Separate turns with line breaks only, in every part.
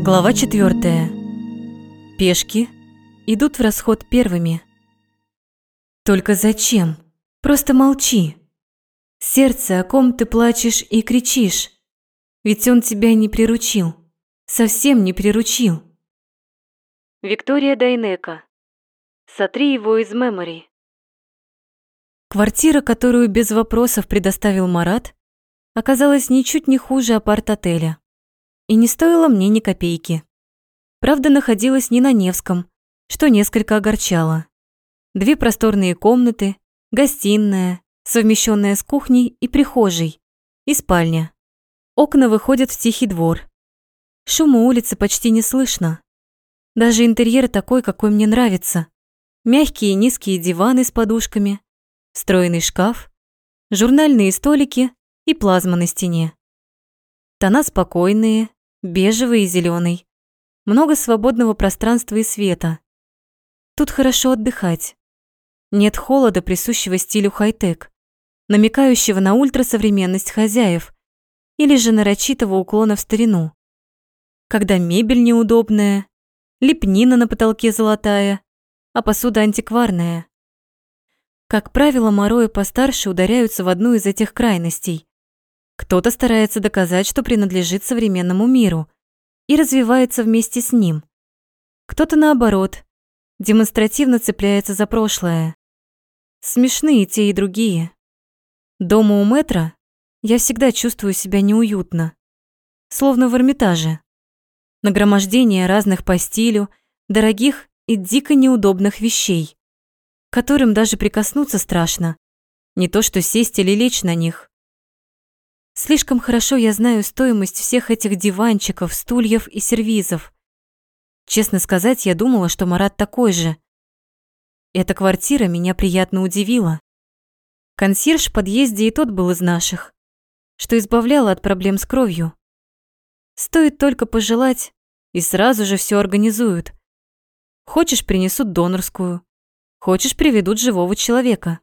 Глава четвертая. Пешки идут в расход первыми. Только зачем? Просто молчи. Сердце, о ком ты плачешь и кричишь. Ведь он тебя не приручил. Совсем не приручил. Виктория Дайнека. Сотри его из мемори. Квартира, которую без вопросов предоставил Марат, оказалась ничуть не хуже апарт-отеля и не стоила мне ни копейки. Правда, находилась не на Невском, что несколько огорчало. Две просторные комнаты, гостиная, совмещенная с кухней и прихожей, и спальня. Окна выходят в тихий двор. Шума улицы почти не слышно. Даже интерьер такой, какой мне нравится. Мягкие низкие диваны с подушками, встроенный шкаф, журнальные столики и плазма на стене. Тона спокойные, бежевый и зеленый. Много свободного пространства и света. Тут хорошо отдыхать. Нет холода, присущего стилю хай-тек, намекающего на ультрасовременность хозяев или же нарочитого уклона в старину. Когда мебель неудобная, лепнина на потолке золотая, а посуда антикварная. Как правило, морои постарше ударяются в одну из этих крайностей. Кто-то старается доказать, что принадлежит современному миру и развивается вместе с ним. Кто-то, наоборот, демонстративно цепляется за прошлое. Смешные те и другие. Дома у метра я всегда чувствую себя неуютно, словно в Эрмитаже. Нагромождение разных по стилю, дорогих и дико неудобных вещей, которым даже прикоснуться страшно, не то что сесть или лечь на них. Слишком хорошо я знаю стоимость всех этих диванчиков, стульев и сервизов. Честно сказать, я думала, что Марат такой же. Эта квартира меня приятно удивила. Консьерж в подъезде и тот был из наших, что избавляло от проблем с кровью. Стоит только пожелать, и сразу же все организуют. Хочешь, принесут донорскую. Хочешь, приведут живого человека.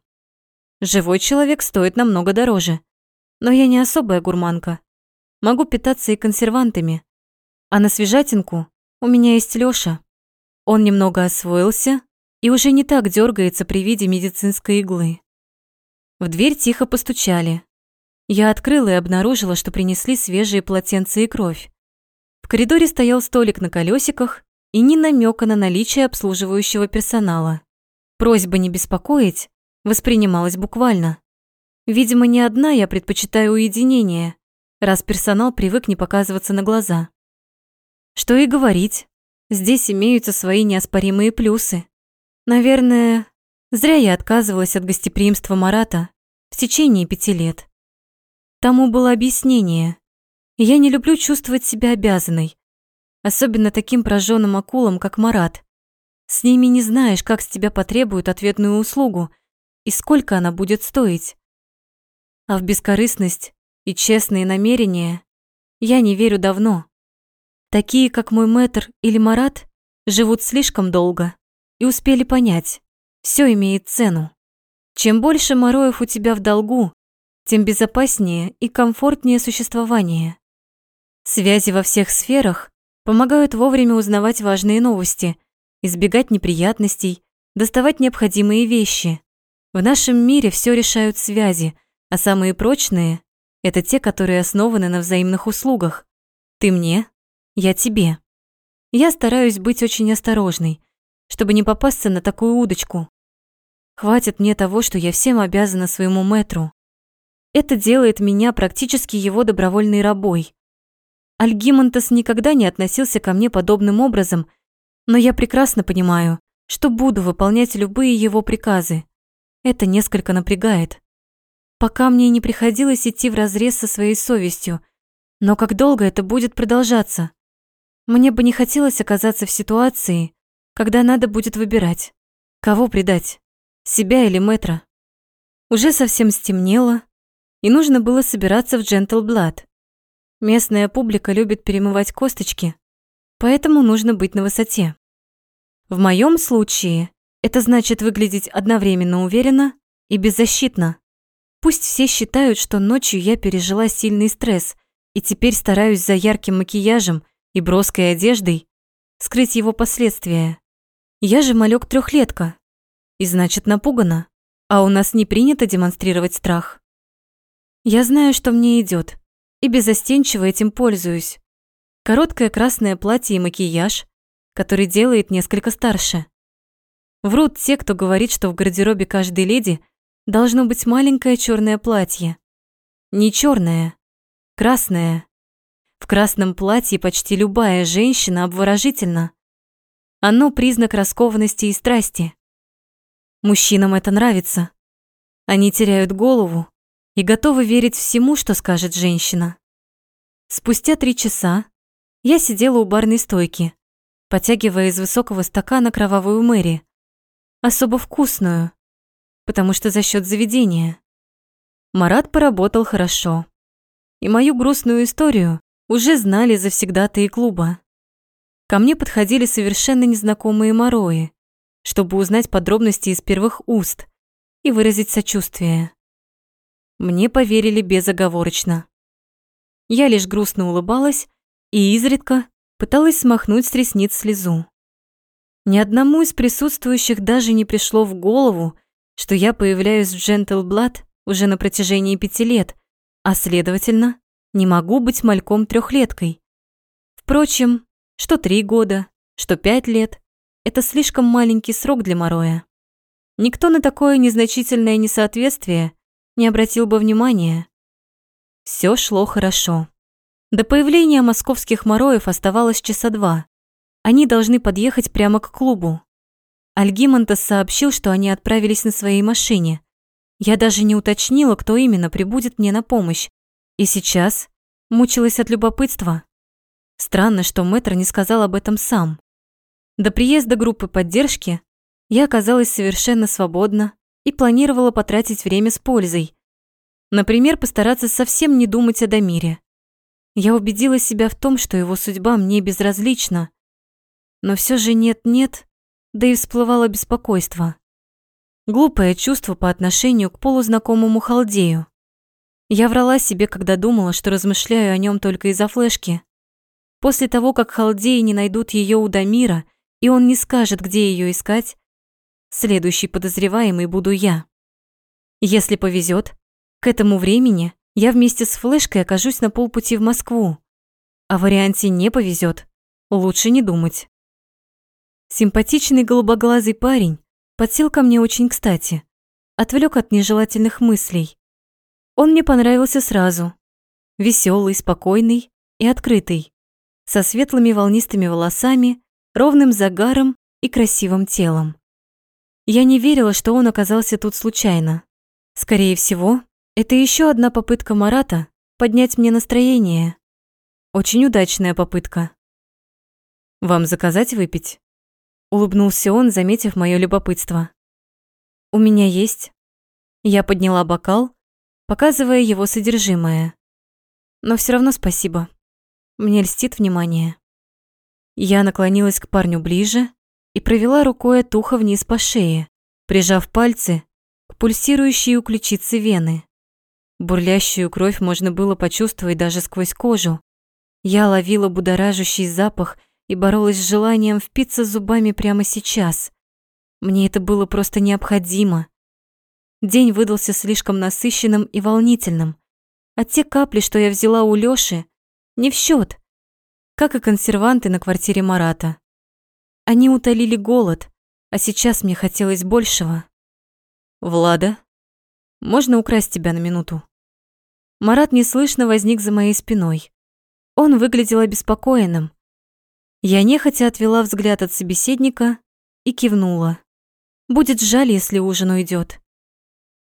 Живой человек стоит намного дороже. Но я не особая гурманка. Могу питаться и консервантами. А на свежатинку у меня есть Лёша. Он немного освоился и уже не так дергается при виде медицинской иглы. В дверь тихо постучали. Я открыла и обнаружила, что принесли свежие полотенца и кровь. В коридоре стоял столик на колесиках и ни намека на наличие обслуживающего персонала. Просьба не беспокоить воспринималась буквально. Видимо, не одна я предпочитаю уединение, раз персонал привык не показываться на глаза. Что и говорить, здесь имеются свои неоспоримые плюсы. Наверное, зря я отказывалась от гостеприимства Марата в течение пяти лет. Тому было объяснение. Я не люблю чувствовать себя обязанной, особенно таким прожженным акулам, как Марат. С ними не знаешь, как с тебя потребуют ответную услугу и сколько она будет стоить. А в бескорыстность и честные намерения я не верю давно. Такие, как мой мэтр или Марат, живут слишком долго и успели понять, все имеет цену. Чем больше мороев у тебя в долгу, тем безопаснее и комфортнее существование. Связи во всех сферах помогают вовремя узнавать важные новости, избегать неприятностей, доставать необходимые вещи. В нашем мире все решают связи – а самые прочные – это те, которые основаны на взаимных услугах. Ты мне, я тебе. Я стараюсь быть очень осторожной, чтобы не попасться на такую удочку. Хватит мне того, что я всем обязана своему мэтру. Это делает меня практически его добровольной рабой. Альгимонтас никогда не относился ко мне подобным образом, но я прекрасно понимаю, что буду выполнять любые его приказы. Это несколько напрягает пока мне не приходилось идти вразрез со своей совестью. Но как долго это будет продолжаться? Мне бы не хотелось оказаться в ситуации, когда надо будет выбирать, кого предать, себя или Мэтра. Уже совсем стемнело, и нужно было собираться в Джентлблад. Местная публика любит перемывать косточки, поэтому нужно быть на высоте. В моем случае это значит выглядеть одновременно уверенно и беззащитно. Пусть все считают, что ночью я пережила сильный стресс и теперь стараюсь за ярким макияжем и броской одеждой скрыть его последствия. Я же малек трехлетка, и значит напугана, а у нас не принято демонстрировать страх. Я знаю, что мне идет, и безостенчиво этим пользуюсь. Короткое красное платье и макияж, который делает несколько старше. Врут те, кто говорит, что в гардеробе каждой леди должно быть маленькое черное платье. Не черное, красное. В красном платье почти любая женщина обворожительна. Оно признак раскованности и страсти. Мужчинам это нравится. Они теряют голову и готовы верить всему, что скажет женщина. Спустя три часа я сидела у барной стойки, потягивая из высокого стакана кровавую Мэри, особо вкусную, потому что за счет заведения. Марат поработал хорошо. И мою грустную историю уже знали завсегдатые клуба. Ко мне подходили совершенно незнакомые морои, чтобы узнать подробности из первых уст и выразить сочувствие. Мне поверили безоговорочно. Я лишь грустно улыбалась и изредка пыталась смахнуть с ресниц слезу. Ни одному из присутствующих даже не пришло в голову, что я появляюсь в Джентлблад уже на протяжении пяти лет, а следовательно, не могу быть мальком трехлеткой. Впрочем, что три года, что пять лет – это слишком маленький срок для Мороя. Никто на такое незначительное несоответствие не обратил бы внимания. Все шло хорошо. До появления московских Мороев оставалось часа два. Они должны подъехать прямо к клубу. Альгимантас сообщил, что они отправились на своей машине. Я даже не уточнила, кто именно прибудет мне на помощь. И сейчас мучилась от любопытства. Странно, что мэтр не сказал об этом сам. До приезда группы поддержки я оказалась совершенно свободна и планировала потратить время с пользой. Например, постараться совсем не думать о Дамире. Я убедила себя в том, что его судьба мне безразлична. Но все же нет-нет, да и всплывало беспокойство. Глупое чувство по отношению к полузнакомому халдею. Я врала себе, когда думала, что размышляю о нем только из-за флешки. После того, как халдеи не найдут ее у Дамира, и он не скажет, где ее искать, следующий подозреваемый буду я. Если повезет, к этому времени я вместе с флешкой окажусь на полпути в Москву. О варианте не повезет, лучше не думать. Симпатичный голубоглазый парень подсел ко мне очень кстати, отвлек от нежелательных мыслей. Он мне понравился сразу. Веселый, спокойный и открытый, со светлыми волнистыми волосами, ровным загаром и красивым телом. Я не верила, что он оказался тут случайно. Скорее всего, это еще одна попытка Марата поднять мне настроение. Очень удачная попытка. «Вам заказать выпить?» Улыбнулся он, заметив мое любопытство. «У меня есть». Я подняла бокал, показывая его содержимое. Но все равно спасибо. Мне льстит внимание. Я наклонилась к парню ближе и провела рукой от уха вниз по шее, прижав пальцы к пульсирующей у ключицы вены. Бурлящую кровь можно было почувствовать даже сквозь кожу. Я ловила будоражащий запах и боролась с желанием впиться зубами прямо сейчас. Мне это было просто необходимо. День выдался слишком насыщенным и волнительным, а те капли, что я взяла у Лёши, не в счет, как и консерванты на квартире Марата. Они утолили голод, а сейчас мне хотелось большего. «Влада, можно украсть тебя на минуту?» Марат неслышно возник за моей спиной. Он выглядел обеспокоенным, я нехотя отвела взгляд от собеседника и кивнула. Будет жаль, если ужин уйдет.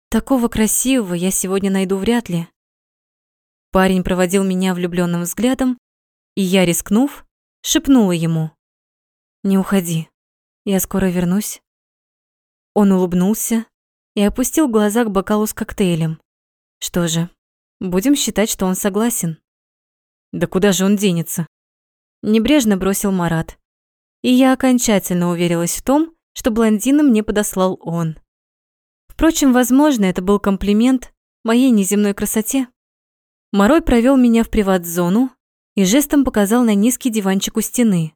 Такого красивого я сегодня найду вряд ли. Парень проводил меня влюбленным взглядом, и я, рискнув, шепнула ему. «Не уходи, я скоро вернусь». Он улыбнулся и опустил глаза к бокалу с коктейлем. Что же, будем считать, что он согласен. Да куда же он денется? Небрежно бросил Марат. И я окончательно уверилась в том, что блондина мне подослал он. Впрочем, возможно, это был комплимент моей неземной красоте. Морой провел меня в приват-зону и жестом показал на низкий диванчик у стены.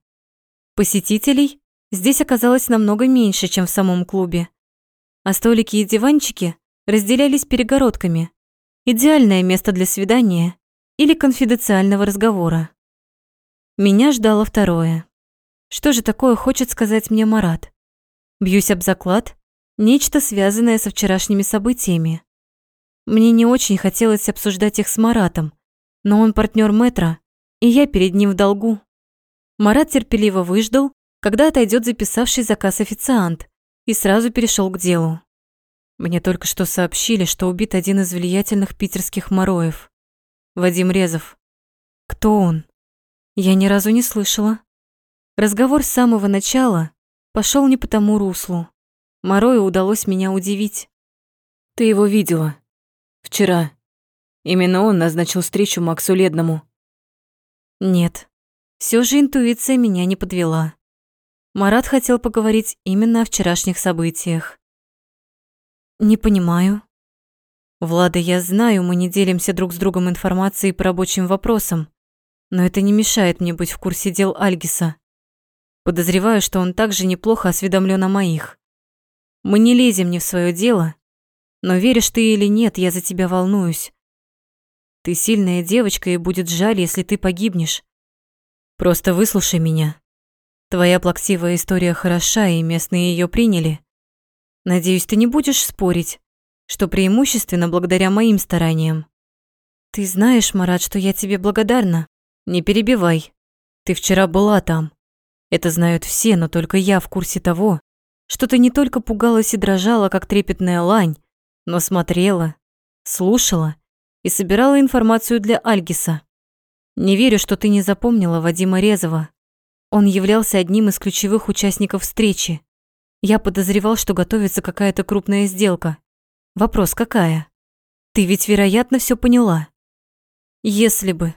Посетителей здесь оказалось намного меньше, чем в самом клубе. А столики и диванчики разделялись перегородками. Идеальное место для свидания или конфиденциального разговора. Меня ждало второе. Что же такое хочет сказать мне Марат? Бьюсь об заклад, нечто связанное со вчерашними событиями. Мне не очень хотелось обсуждать их с Маратом, но он партнер Метра, и я перед ним в долгу. Марат терпеливо выждал, когда отойдет записавший заказ официант, и сразу перешел к делу. Мне только что сообщили, что убит один из влиятельных питерских мороев. Вадим Резов. Кто он? Я ни разу не слышала. Разговор с самого начала пошел не по тому руслу. Морою удалось меня удивить.
Ты его видела. Вчера. Именно он назначил встречу Максу Ледному.
Нет. Все же интуиция меня не подвела. Марат хотел поговорить именно о вчерашних событиях. Не понимаю. Влада, я знаю, мы не делимся друг с другом информацией по рабочим вопросам, но это не мешает мне быть в курсе дел Альгиса. Подозреваю, что он также неплохо осведомлен о моих. Мы не лезем не в свое дело, но веришь ты или нет, я за тебя волнуюсь. Ты сильная девочка, и будет жаль, если ты погибнешь. Просто выслушай меня. Твоя плаксивая история хороша, и местные ее приняли. Надеюсь, ты не будешь спорить, что преимущественно благодаря моим стараниям. Ты знаешь, Марат, что я тебе благодарна. Не перебивай. Ты вчера была там. Это знают все, но только я в курсе того, что ты не только пугалась и дрожала, как трепетная лань, но смотрела, слушала и собирала информацию для Альгиса. Не верю, что ты не запомнила Вадима Резова. Он являлся одним из ключевых участников встречи. Я подозревал, что готовится какая-то крупная сделка. Вопрос какая? Ты ведь, вероятно, все поняла. Если бы.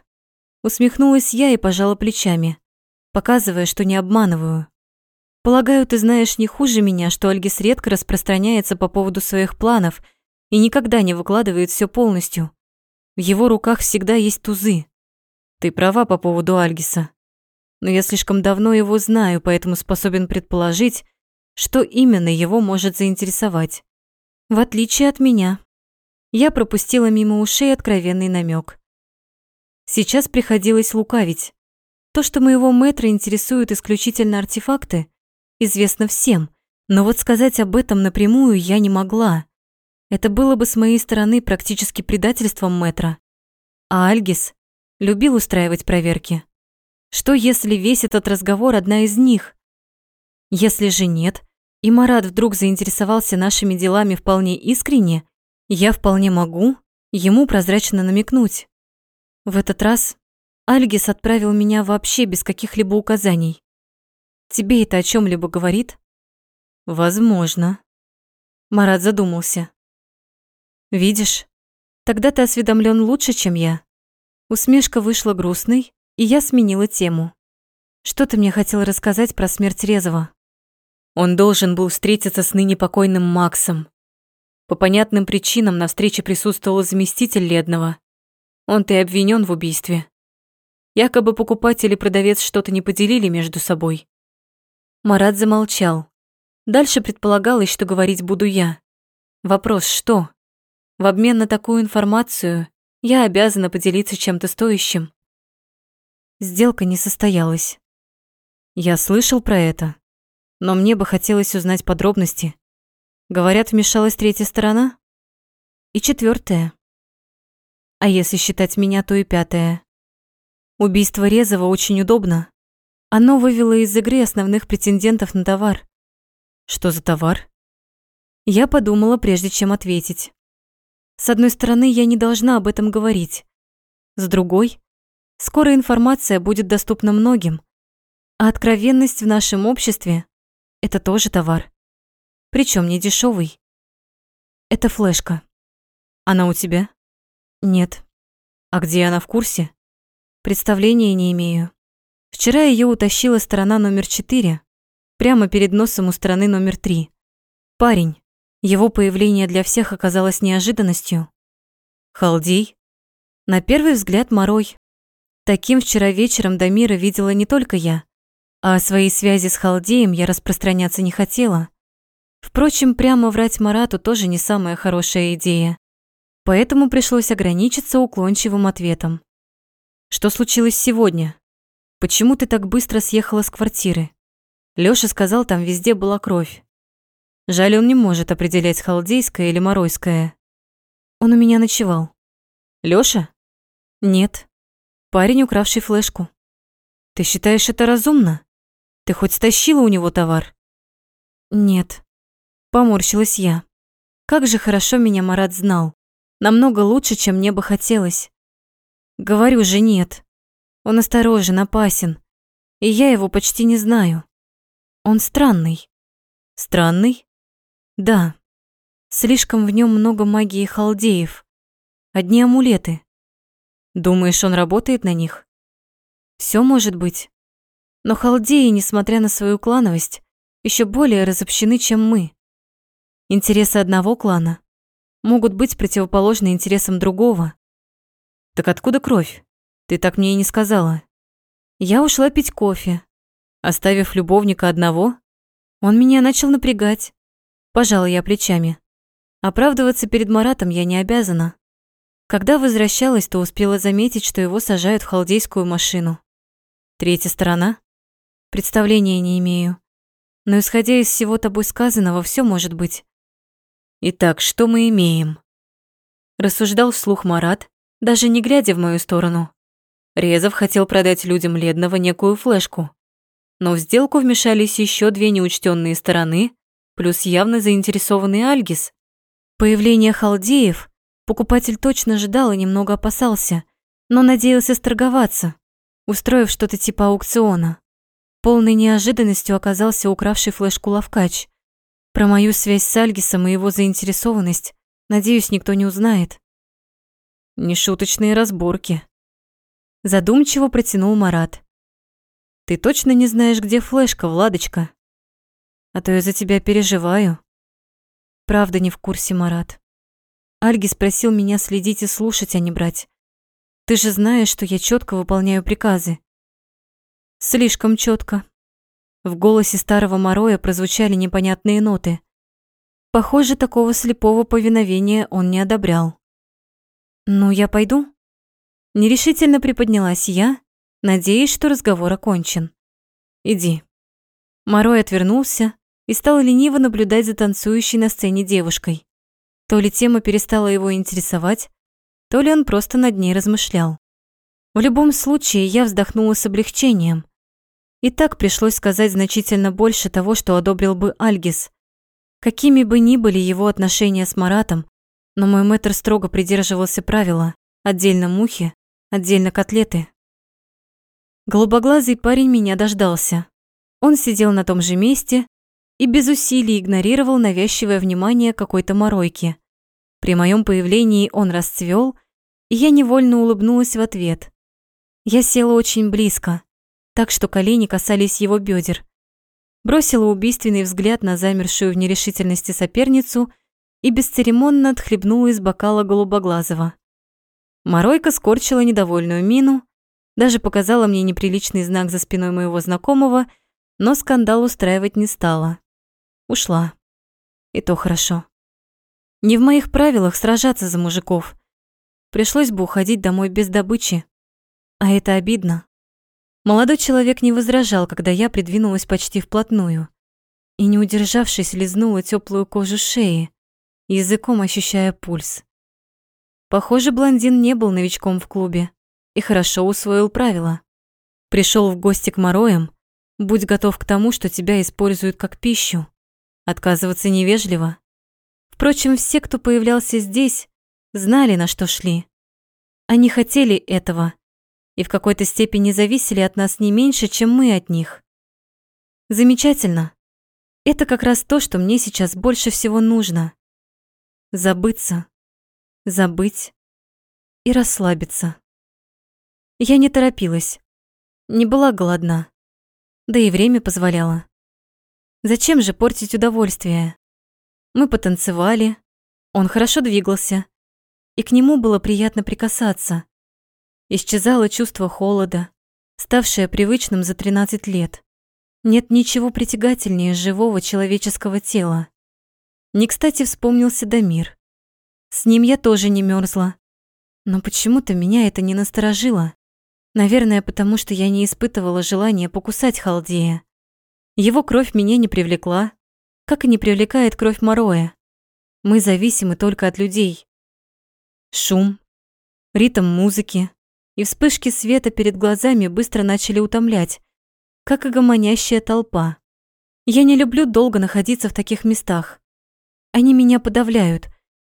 Усмехнулась я и пожала плечами, показывая, что не обманываю. Полагаю, ты знаешь не хуже меня, что Альгис редко распространяется по поводу своих планов и никогда не выкладывает все полностью. В его руках всегда есть тузы. Ты права по поводу Альгиса. Но я слишком давно его знаю, поэтому способен предположить, что именно его может заинтересовать. В отличие от меня. Я пропустила мимо ушей откровенный намек. Сейчас приходилось лукавить. То, что моего мэтра интересуют исключительно артефакты, известно всем, но вот сказать об этом напрямую я не могла. Это было бы с моей стороны практически предательством мэтра. А Альгис любил устраивать проверки. Что если весь этот разговор одна из них? Если же нет, и Марат вдруг заинтересовался нашими делами вполне искренне, я вполне могу ему прозрачно намекнуть. В этот раз Альгис отправил меня вообще без каких-либо указаний. Тебе это о чем либо говорит? Возможно. Марат задумался. Видишь, тогда ты осведомлен лучше, чем я. Усмешка вышла грустной, и я сменила тему. Что ты мне хотел рассказать про смерть Резова? Он должен был встретиться с ныне покойным Максом. По понятным причинам на встрече присутствовал заместитель Ледного. Он-то и обвинен в убийстве. Якобы покупатель и продавец что-то не поделили между собой. Марат замолчал. Дальше предполагалось, что говорить буду я. Вопрос что? В обмен на такую информацию я обязана поделиться чем-то стоящим. Сделка не состоялась. Я слышал про это, но мне бы хотелось узнать подробности. Говорят, вмешалась третья сторона? И четвертая. А если считать меня, то и пятая. Убийство Резова очень удобно. Оно вывело из игры основных претендентов на товар. Что за товар? Я подумала, прежде чем ответить. С одной стороны, я не должна об этом говорить. С другой, скоро информация будет доступна многим. А откровенность в нашем обществе это тоже товар. Причем не дешевый. Это флешка. Она у тебя? Нет. А где она в курсе? Представления не имею. Вчера ее утащила сторона номер четыре, прямо перед носом у стороны номер три. Парень. Его появление для всех оказалось неожиданностью. Халдей? На первый взгляд Морой. Таким вчера вечером до мира видела не только я, а о своей связи с Халдеем я распространяться не хотела. Впрочем, прямо врать Марату тоже не самая хорошая идея. Поэтому пришлось ограничиться уклончивым ответом. «Что случилось сегодня? Почему ты так быстро съехала с квартиры?» Лёша сказал, там везде была кровь. Жаль, он не может определять, халдейское или моройское. Он у меня ночевал. Лёша? Нет. Парень, укравший флешку. Ты считаешь это разумно? Ты хоть стащила у него товар? Нет. Поморщилась я. Как же хорошо меня Марат знал. Намного лучше, чем мне бы хотелось. Говорю же нет. Он осторожен, опасен. И я его почти не знаю. Он странный. Странный? Да. Слишком в нем много магии халдеев. Одни амулеты. Думаешь, он работает на них? Все может быть. Но халдеи, несмотря на свою клановость, еще более разобщены, чем мы. Интересы одного клана могут быть противоположны интересам другого. Так откуда кровь? Ты так мне и не сказала. Я ушла пить кофе. Оставив любовника одного, он меня начал напрягать. Пожала я плечами. Оправдываться перед Маратом я не обязана. Когда возвращалась, то успела заметить, что его сажают в халдейскую машину. Третья сторона? Представления не имею. Но исходя из всего тобой сказанного, все может быть. Итак, что мы имеем? Рассуждал вслух Марат, даже не глядя в мою сторону. Резов хотел продать людям Ледного некую флешку. Но в сделку вмешались еще две неучтенные стороны, плюс явно заинтересованный Альгис. Появление халдеев покупатель точно ждал и немного опасался, но надеялся сторговаться, устроив что-то типа аукциона. Полной неожиданностью оказался укравший флешку Лавкач. Про мою связь с Альгисом и его заинтересованность, надеюсь, никто не узнает. Нешуточные разборки. Задумчиво протянул Марат. Ты точно не знаешь, где флешка, Владочка? А то я за тебя переживаю. Правда не в курсе, Марат. Альгис просил меня следить и слушать, а не брать. Ты же знаешь, что я четко выполняю приказы. Слишком четко. В голосе старого Мороя прозвучали непонятные ноты. Похоже, такого слепого повиновения он не одобрял. «Ну, я пойду?» Нерешительно приподнялась я, надеясь, что разговор окончен. «Иди». Морой отвернулся и стал лениво наблюдать за танцующей на сцене девушкой. То ли тема перестала его интересовать, то ли он просто над ней размышлял. В любом случае, я вздохнула с облегчением. И так пришлось сказать значительно больше того, что одобрил бы Альгис. Какими бы ни были его отношения с Маратом, но мой мэтр строго придерживался правила «отдельно мухи, отдельно котлеты». Голубоглазый парень меня дождался. Он сидел на том же месте и без усилий игнорировал навязчивое внимание какой-то моройки. При моем появлении он расцвел, и я невольно улыбнулась в ответ. Я села очень близко, так что колени касались его бедер. Бросила убийственный взгляд на замершую в нерешительности соперницу и бесцеремонно отхлебнула из бокала голубоглазого. Моройка скорчила недовольную мину, даже показала мне неприличный знак за спиной моего знакомого, но скандал устраивать не стала. Ушла. И то хорошо. Не в моих правилах сражаться за мужиков. Пришлось бы уходить домой без добычи. А это обидно. Молодой человек не возражал, когда я придвинулась почти вплотную и, не удержавшись, лизнула теплую кожу шеи, языком ощущая пульс. Похоже, блондин не был новичком в клубе и хорошо усвоил правила. Пришел в гости к Мороям, будь готов к тому, что тебя используют как пищу. Отказываться невежливо. Впрочем, все, кто появлялся здесь, знали, на что шли. Они хотели этого и в какой-то степени зависели от нас не меньше, чем мы от них. Замечательно. Это как раз то, что мне сейчас больше всего нужно. Забыться, забыть и расслабиться. Я не торопилась, не была голодна, да и время позволяло. Зачем же портить удовольствие? Мы потанцевали, он хорошо двигался, и к нему было приятно прикасаться. Исчезало чувство холода, ставшее привычным за 13 лет. Нет ничего притягательнее живого человеческого тела. Не кстати вспомнился Дамир. С ним я тоже не мерзла. Но почему-то меня это не насторожило. Наверное, потому что я не испытывала желания покусать Халдея. Его кровь меня не привлекла, как и не привлекает кровь Мороя. Мы зависимы только от людей. Шум, ритм музыки и вспышки света перед глазами быстро начали утомлять, как и гомонящая толпа. Я не люблю долго находиться в таких местах. Они меня подавляют.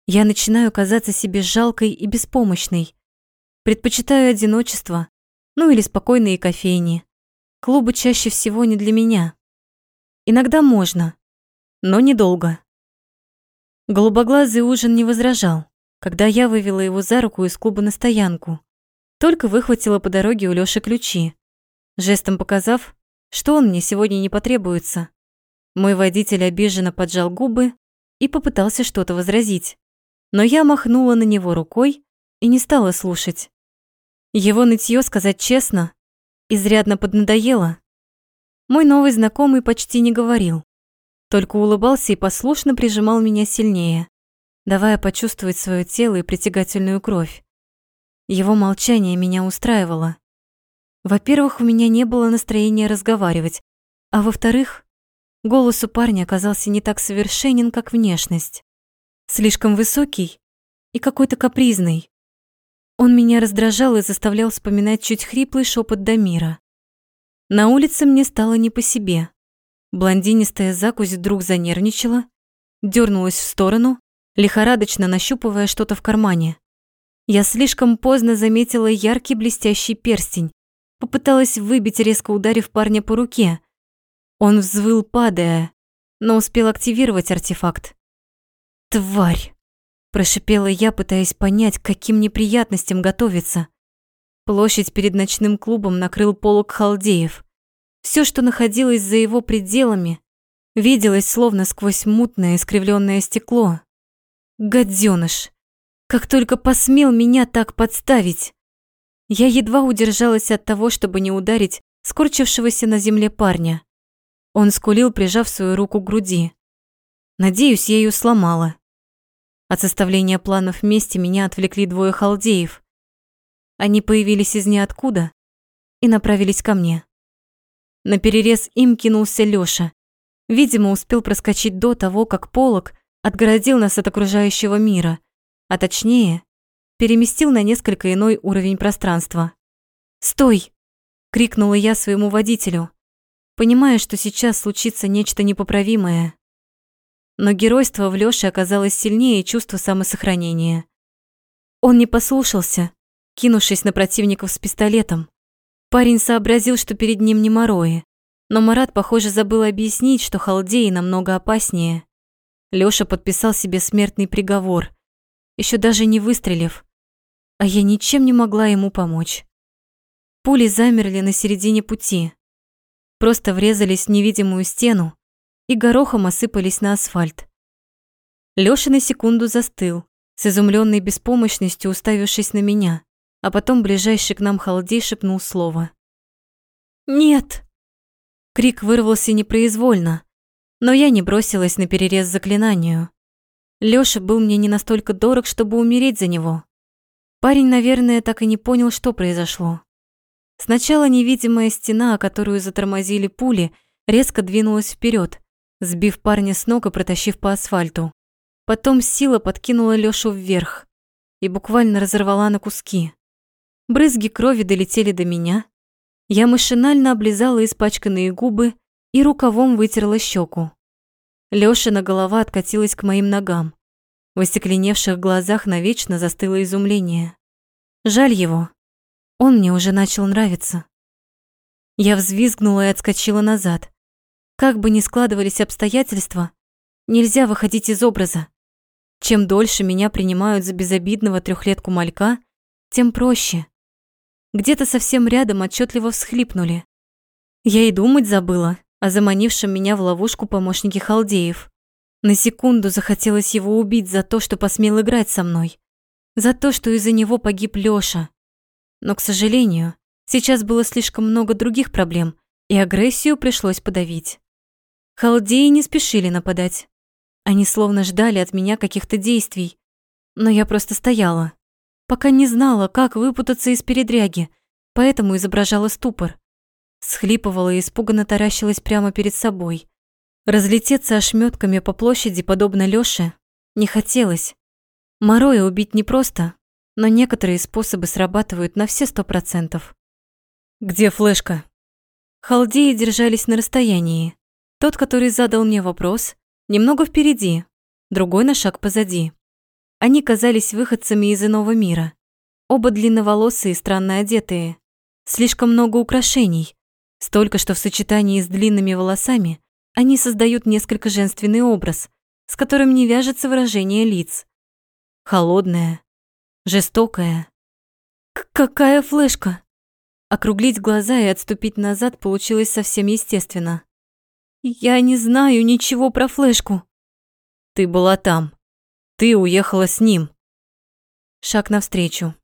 Я начинаю казаться себе жалкой и беспомощной. Предпочитаю одиночество, ну или спокойные кофейни. Клубы чаще всего не для меня. Иногда можно, но недолго. Голубоглазый ужин не возражал, когда я вывела его за руку из клуба на стоянку. Только выхватила по дороге у Лёши ключи, жестом показав, что он мне сегодня не потребуется. Мой водитель обиженно поджал губы и попытался что-то возразить, но я махнула на него рукой и не стала слушать. Его нытье, сказать честно, изрядно поднадоело. Мой новый знакомый почти не говорил, только улыбался и послушно прижимал меня сильнее, давая почувствовать свое тело и притягательную кровь. Его молчание меня устраивало. Во-первых, у меня не было настроения разговаривать, а во-вторых, голос у парня оказался не так совершенен, как внешность. Слишком высокий и какой-то капризный. Он меня раздражал и заставлял вспоминать чуть хриплый шепот Дамира. На улице мне стало не по себе. Блондинистая закусь вдруг занервничала, дернулась в сторону, лихорадочно нащупывая что-то в кармане. Я слишком поздно заметила яркий блестящий перстень, попыталась выбить, резко ударив парня по руке. Он взвыл, падая, но успел активировать артефакт. «Тварь!» Прошипела я, пытаясь понять, к каким неприятностям готовиться. Площадь перед ночным клубом накрыл полог халдеев. Все, что находилось за его пределами, виделось словно сквозь мутное искривленное стекло. Гаденыш! Как только посмел меня так подставить! Я едва удержалась от того, чтобы не ударить скорчившегося на земле парня. Он скулил, прижав свою руку к груди. Надеюсь, я ее сломала. От составления планов вместе меня отвлекли двое халдеев. Они появились из ниоткуда и направились ко мне. На перерез им кинулся Лёша. Видимо, успел проскочить до того, как полог отгородил нас от окружающего мира, а точнее, переместил на несколько иной уровень пространства. «Стой!» – крикнула я своему водителю, понимая, что сейчас случится нечто непоправимое. Но геройство в Лёше оказалось сильнее чувства самосохранения. Он не послушался, кинувшись на противников с пистолетом. Парень сообразил, что перед ним не Морои, но Марат, похоже, забыл объяснить, что халдеи намного опаснее. Лёша подписал себе смертный приговор, еще даже не выстрелив, а я ничем не могла ему помочь. Пули замерли на середине пути, просто врезались в невидимую стену и горохом осыпались на асфальт. Лёша на секунду застыл, с изумленной беспомощностью уставившись на меня, а потом ближайший к нам халдей шепнул слово. «Нет!» Крик вырвался непроизвольно, но я не бросилась на перерез заклинанию. Лёша был мне не настолько дорог, чтобы умереть за него. Парень, наверное, так и не понял, что произошло. Сначала невидимая стена, которую затормозили пули, резко двинулась вперед, сбив парня с ног и протащив по асфальту. Потом сила подкинула Лёшу вверх и буквально разорвала на куски. Брызги крови долетели до меня. Я машинально облизала испачканные губы и рукавом вытерла щеку. Лёшина голова откатилась к моим ногам. В остекленевших глазах навечно застыло изумление. Жаль его. Он мне уже начал нравиться. Я взвизгнула и отскочила назад. Как бы ни складывались обстоятельства, нельзя выходить из образа. Чем дольше меня принимают за безобидного трехлетку малька, тем проще. Где-то совсем рядом отчетливо всхлипнули. Я и думать забыла о заманившем меня в ловушку помощнике халдеев. На секунду захотелось его убить за то, что посмел играть со мной. За то, что из-за него погиб Лёша. Но, к сожалению, сейчас было слишком много других проблем, и агрессию пришлось подавить. Халдеи не спешили нападать. Они словно ждали от меня каких-то действий. Но я просто стояла, пока не знала, как выпутаться из передряги, поэтому изображала ступор. Схлипывала и испуганно таращилась прямо перед собой. Разлететься ошметками по площади, подобно Лёше, не хотелось. Мороя убить непросто, но некоторые способы срабатывают на все сто процентов.
«Где флешка?»
Халдеи держались на расстоянии. Тот, который задал мне вопрос, немного впереди, другой на шаг позади. Они казались выходцами из иного мира. Оба длинноволосые и странно одетые. Слишком много украшений. Столько, что в сочетании с длинными волосами они создают несколько женственный образ, с которым не вяжется выражение лиц. Холодная, жестокая. К какая флешка? Округлить глаза и отступить назад получилось совсем естественно. Я не знаю ничего про флешку.
Ты была там. Ты уехала с ним.
Шаг навстречу.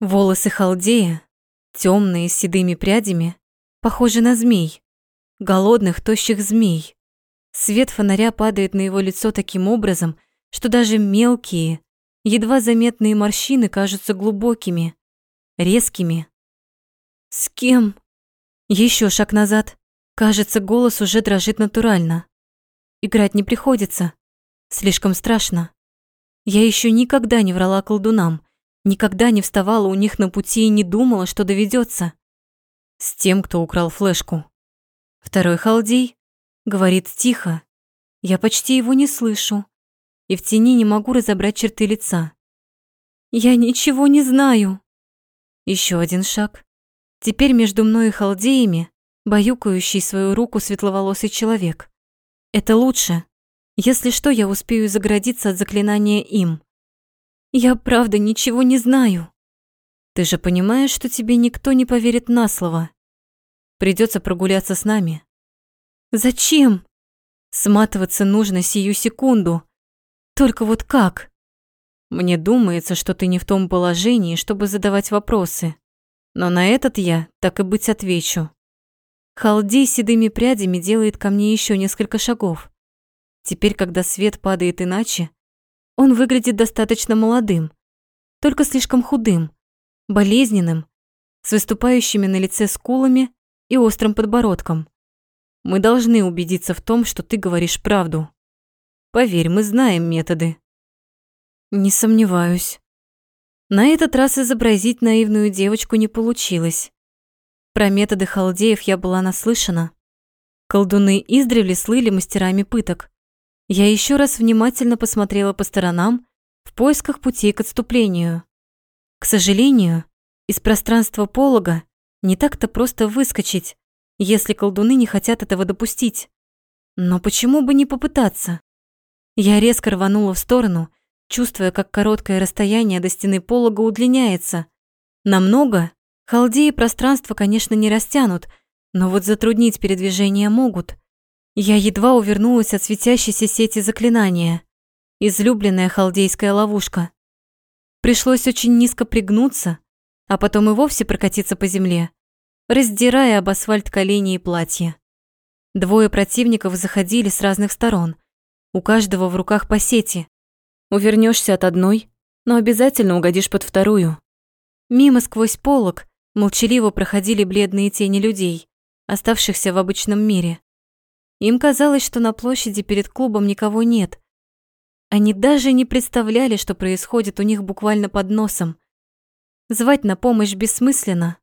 Волосы халдея, темные с седыми прядями, похожи на змей, голодных, тощих змей. Свет фонаря падает на его лицо таким образом, что даже мелкие, едва заметные морщины кажутся глубокими, резкими. С кем? Еще шаг назад. Кажется, голос уже дрожит натурально. Играть не приходится. Слишком страшно. Я еще никогда не врала колдунам, никогда не вставала у них на пути и не думала, что доведется. С тем, кто украл флешку. Второй халдей говорит тихо. Я почти его не слышу. И в тени не могу разобрать черты лица. Я ничего не знаю. Еще один шаг. Теперь между мной и халдеями баюкающий свою руку светловолосый человек. Это лучше. Если что, я успею заградиться от заклинания им. Я правда ничего не знаю. Ты же понимаешь, что тебе никто не поверит на слово. Придется прогуляться с нами. Зачем? Сматываться нужно сию секунду. Только вот как? Мне думается, что ты не в том положении, чтобы задавать вопросы. Но на этот я, так и быть, отвечу. Халдей седыми прядями делает ко мне еще несколько шагов. Теперь, когда свет падает иначе, он выглядит достаточно молодым, только слишком худым, болезненным, с выступающими на лице скулами и острым подбородком. Мы должны убедиться в том, что ты говоришь правду. Поверь, мы знаем методы. Не сомневаюсь. На этот раз изобразить наивную девочку не получилось. Про методы халдеев я была наслышана. Колдуны издревле слыли мастерами пыток. Я еще раз внимательно посмотрела по сторонам в поисках путей к отступлению. К сожалению, из пространства полога не так-то просто выскочить, если колдуны не хотят этого допустить. Но почему бы не попытаться? Я резко рванула в сторону, чувствуя, как короткое расстояние до стены полога удлиняется. Намного Халдеи пространство, конечно, не растянут, но вот затруднить передвижение могут. Я едва увернулась от светящейся сети заклинания. Излюбленная халдейская ловушка. Пришлось очень низко пригнуться, а потом и вовсе прокатиться по земле, раздирая об асфальт колени и платье. Двое противников заходили с разных сторон, у каждого в руках по сети. Увернешься от одной, но обязательно угодишь под вторую. Мимо сквозь полог молчаливо проходили бледные тени людей, оставшихся в обычном мире. Им казалось, что на площади перед клубом никого нет. Они даже не представляли, что происходит у них буквально под носом. Звать на помощь бессмысленно.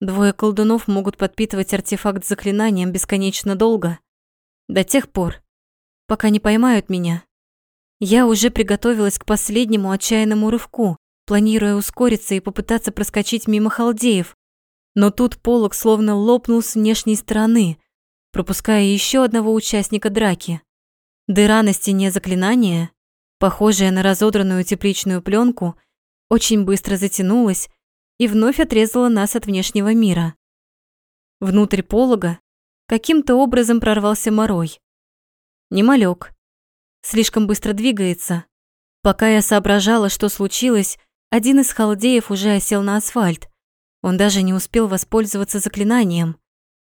Двое колдунов могут подпитывать артефакт заклинанием бесконечно долго. До тех пор, пока не поймают меня. Я уже приготовилась к последнему отчаянному рывку, планируя ускориться и попытаться проскочить мимо халдеев. Но тут полог словно лопнул с внешней стороны, пропуская еще одного участника драки. Дыра на стене заклинания, похожая на разодранную тепличную пленку, очень быстро затянулась и вновь отрезала нас от внешнего мира. Внутрь полога каким-то образом прорвался морой. Немалек. Слишком быстро двигается. Пока я соображала, что случилось, один из халдеев уже осел на асфальт, Он даже не успел воспользоваться заклинанием.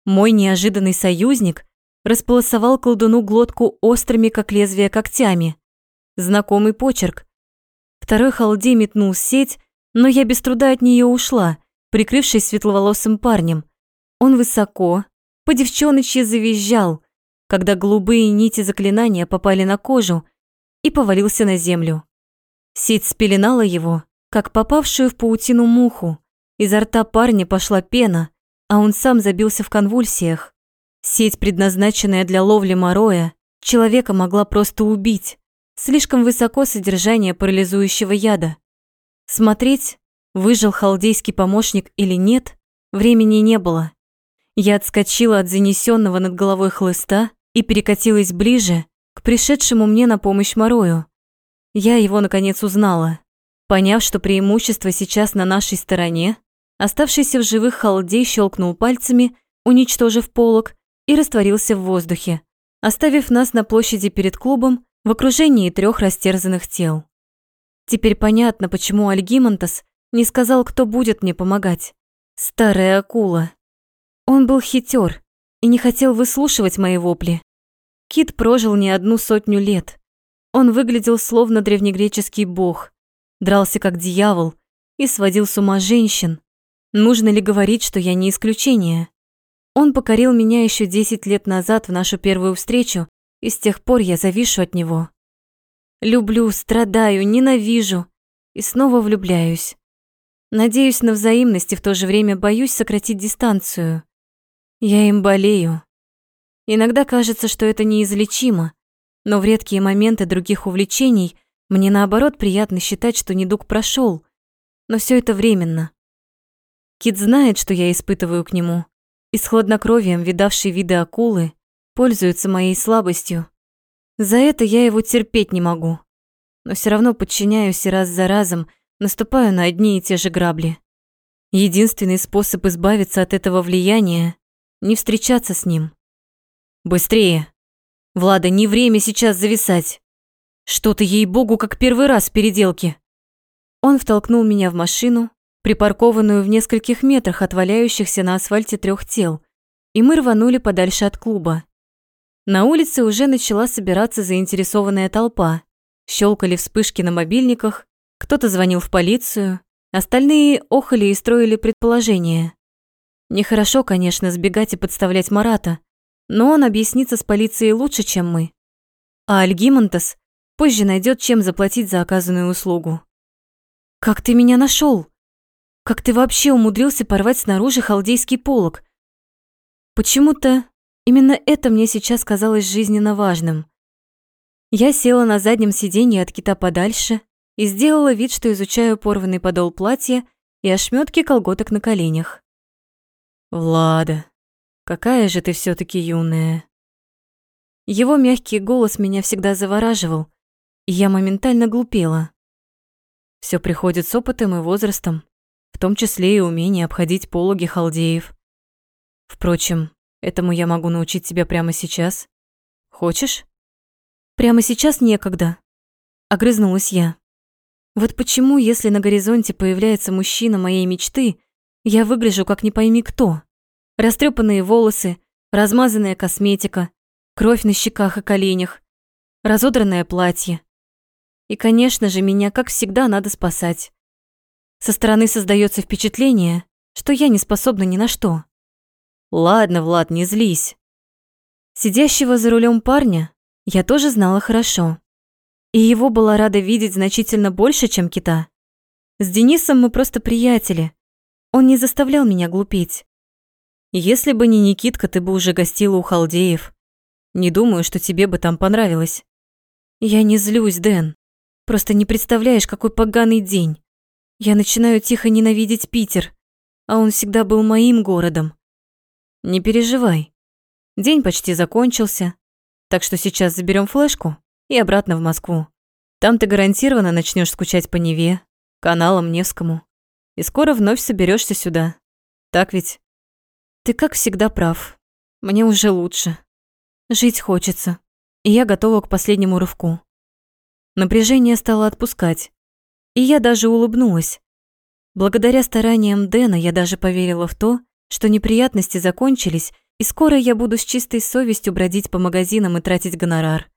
Мой неожиданный союзник располосовал колдуну глотку острыми, как лезвие, когтями. Знакомый почерк. Второй халдей метнул сеть, но я без труда от нее ушла, прикрывшись светловолосым парнем. Он высоко, по девчоночье завизжал, когда голубые нити заклинания попали на кожу и повалился на землю. Сеть спеленала его, как попавшую в паутину муху. Изо рта парня пошла пена, а он сам забился в конвульсиях. Сеть, предназначенная для ловли мороя, человека могла просто убить. Слишком высоко содержание парализующего яда. Смотреть, выжил халдейский помощник или нет, времени не было. Я отскочила от занесенного над головой хлыста и перекатилась ближе к пришедшему мне на помощь Морою. Я его, наконец, узнала. Поняв, что преимущество сейчас на нашей стороне, оставшийся в живых халдей щелкнул пальцами, уничтожив полог, и растворился в воздухе, оставив нас на площади перед клубом в окружении трех растерзанных тел. Теперь понятно, почему Альгимонтас не сказал, кто будет мне помогать. Старая акула. Он был хитер и не хотел выслушивать мои вопли. Кит прожил не одну сотню лет. Он выглядел словно древнегреческий бог, дрался как дьявол и сводил с ума женщин. Нужно ли говорить, что я не исключение? Он покорил меня еще десять лет назад в нашу первую встречу, и с тех пор я завишу от него. Люблю, страдаю, ненавижу и снова влюбляюсь. Надеюсь на взаимность и в то же время боюсь сократить дистанцию. Я им болею. Иногда кажется, что это неизлечимо, но в редкие моменты других увлечений мне наоборот приятно считать, что недуг прошел. Но все это временно. Кит знает, что я испытываю к нему, и с хладнокровием, видавший виды акулы, пользуется моей слабостью. За это я его терпеть не могу. Но все равно подчиняюсь и раз за разом наступаю на одни и те же грабли. Единственный способ избавиться от этого влияния – не встречаться с ним. Быстрее! Влада, не время сейчас зависать. Что ты, ей-богу, как первый раз в переделке. Он втолкнул меня в машину, припаркованную в нескольких метрах от валяющихся на асфальте трех тел, и мы рванули подальше от клуба. На улице уже начала собираться заинтересованная толпа. Щелкали вспышки на мобильниках, кто-то звонил в полицию, остальные охали и строили предположения. Нехорошо, конечно, сбегать и подставлять Марата, но он объяснится с полицией лучше, чем мы. А Альгимонтас позже найдет, чем заплатить за оказанную услугу. «Как ты меня нашел? Как ты вообще умудрился порвать снаружи халдейский полог? Почему-то Именно это мне сейчас казалось жизненно важным. Я села на заднем сиденье от кита подальше и сделала вид, что изучаю порванный подол платья и ошметки колготок на коленях. «Влада, какая же ты все таки юная!» Его мягкий голос меня всегда завораживал, и я моментально глупела. Все приходит с опытом и возрастом, в том числе и умение обходить пологи халдеев. Впрочем, Этому я могу научить тебя прямо сейчас. Хочешь? Прямо сейчас некогда. Огрызнулась я. Вот почему, если на горизонте появляется мужчина моей мечты, я выгляжу как не пойми кто. Растрепанные волосы, размазанная косметика, кровь на щеках и коленях, разодранное платье. И, конечно же, меня, как всегда, надо спасать. Со стороны создается впечатление, что я не способна ни на что. Ладно, Влад, не злись. Сидящего за рулем парня я тоже знала хорошо. И его была рада видеть значительно больше, чем кита. С Денисом мы просто приятели. Он не заставлял меня глупеть. Если бы не Никитка, ты бы уже гостила у халдеев. Не думаю, что тебе бы там понравилось. Я не злюсь, Дэн. Просто не представляешь, какой поганый день. Я начинаю тихо ненавидеть Питер, а он всегда был моим городом. Не переживай. День почти закончился, так что сейчас заберем флешку и обратно в Москву. Там ты гарантированно начнешь скучать по Неве, каналам Невскому. И скоро вновь соберешься сюда. Так ведь? Ты как всегда прав. Мне уже лучше. Жить хочется. И я готова к последнему рывку. Напряжение стало отпускать. И я даже улыбнулась. Благодаря стараниям Дэна я даже поверила в то, что неприятности закончились, и скоро я буду с чистой совестью бродить по магазинам и тратить гонорар.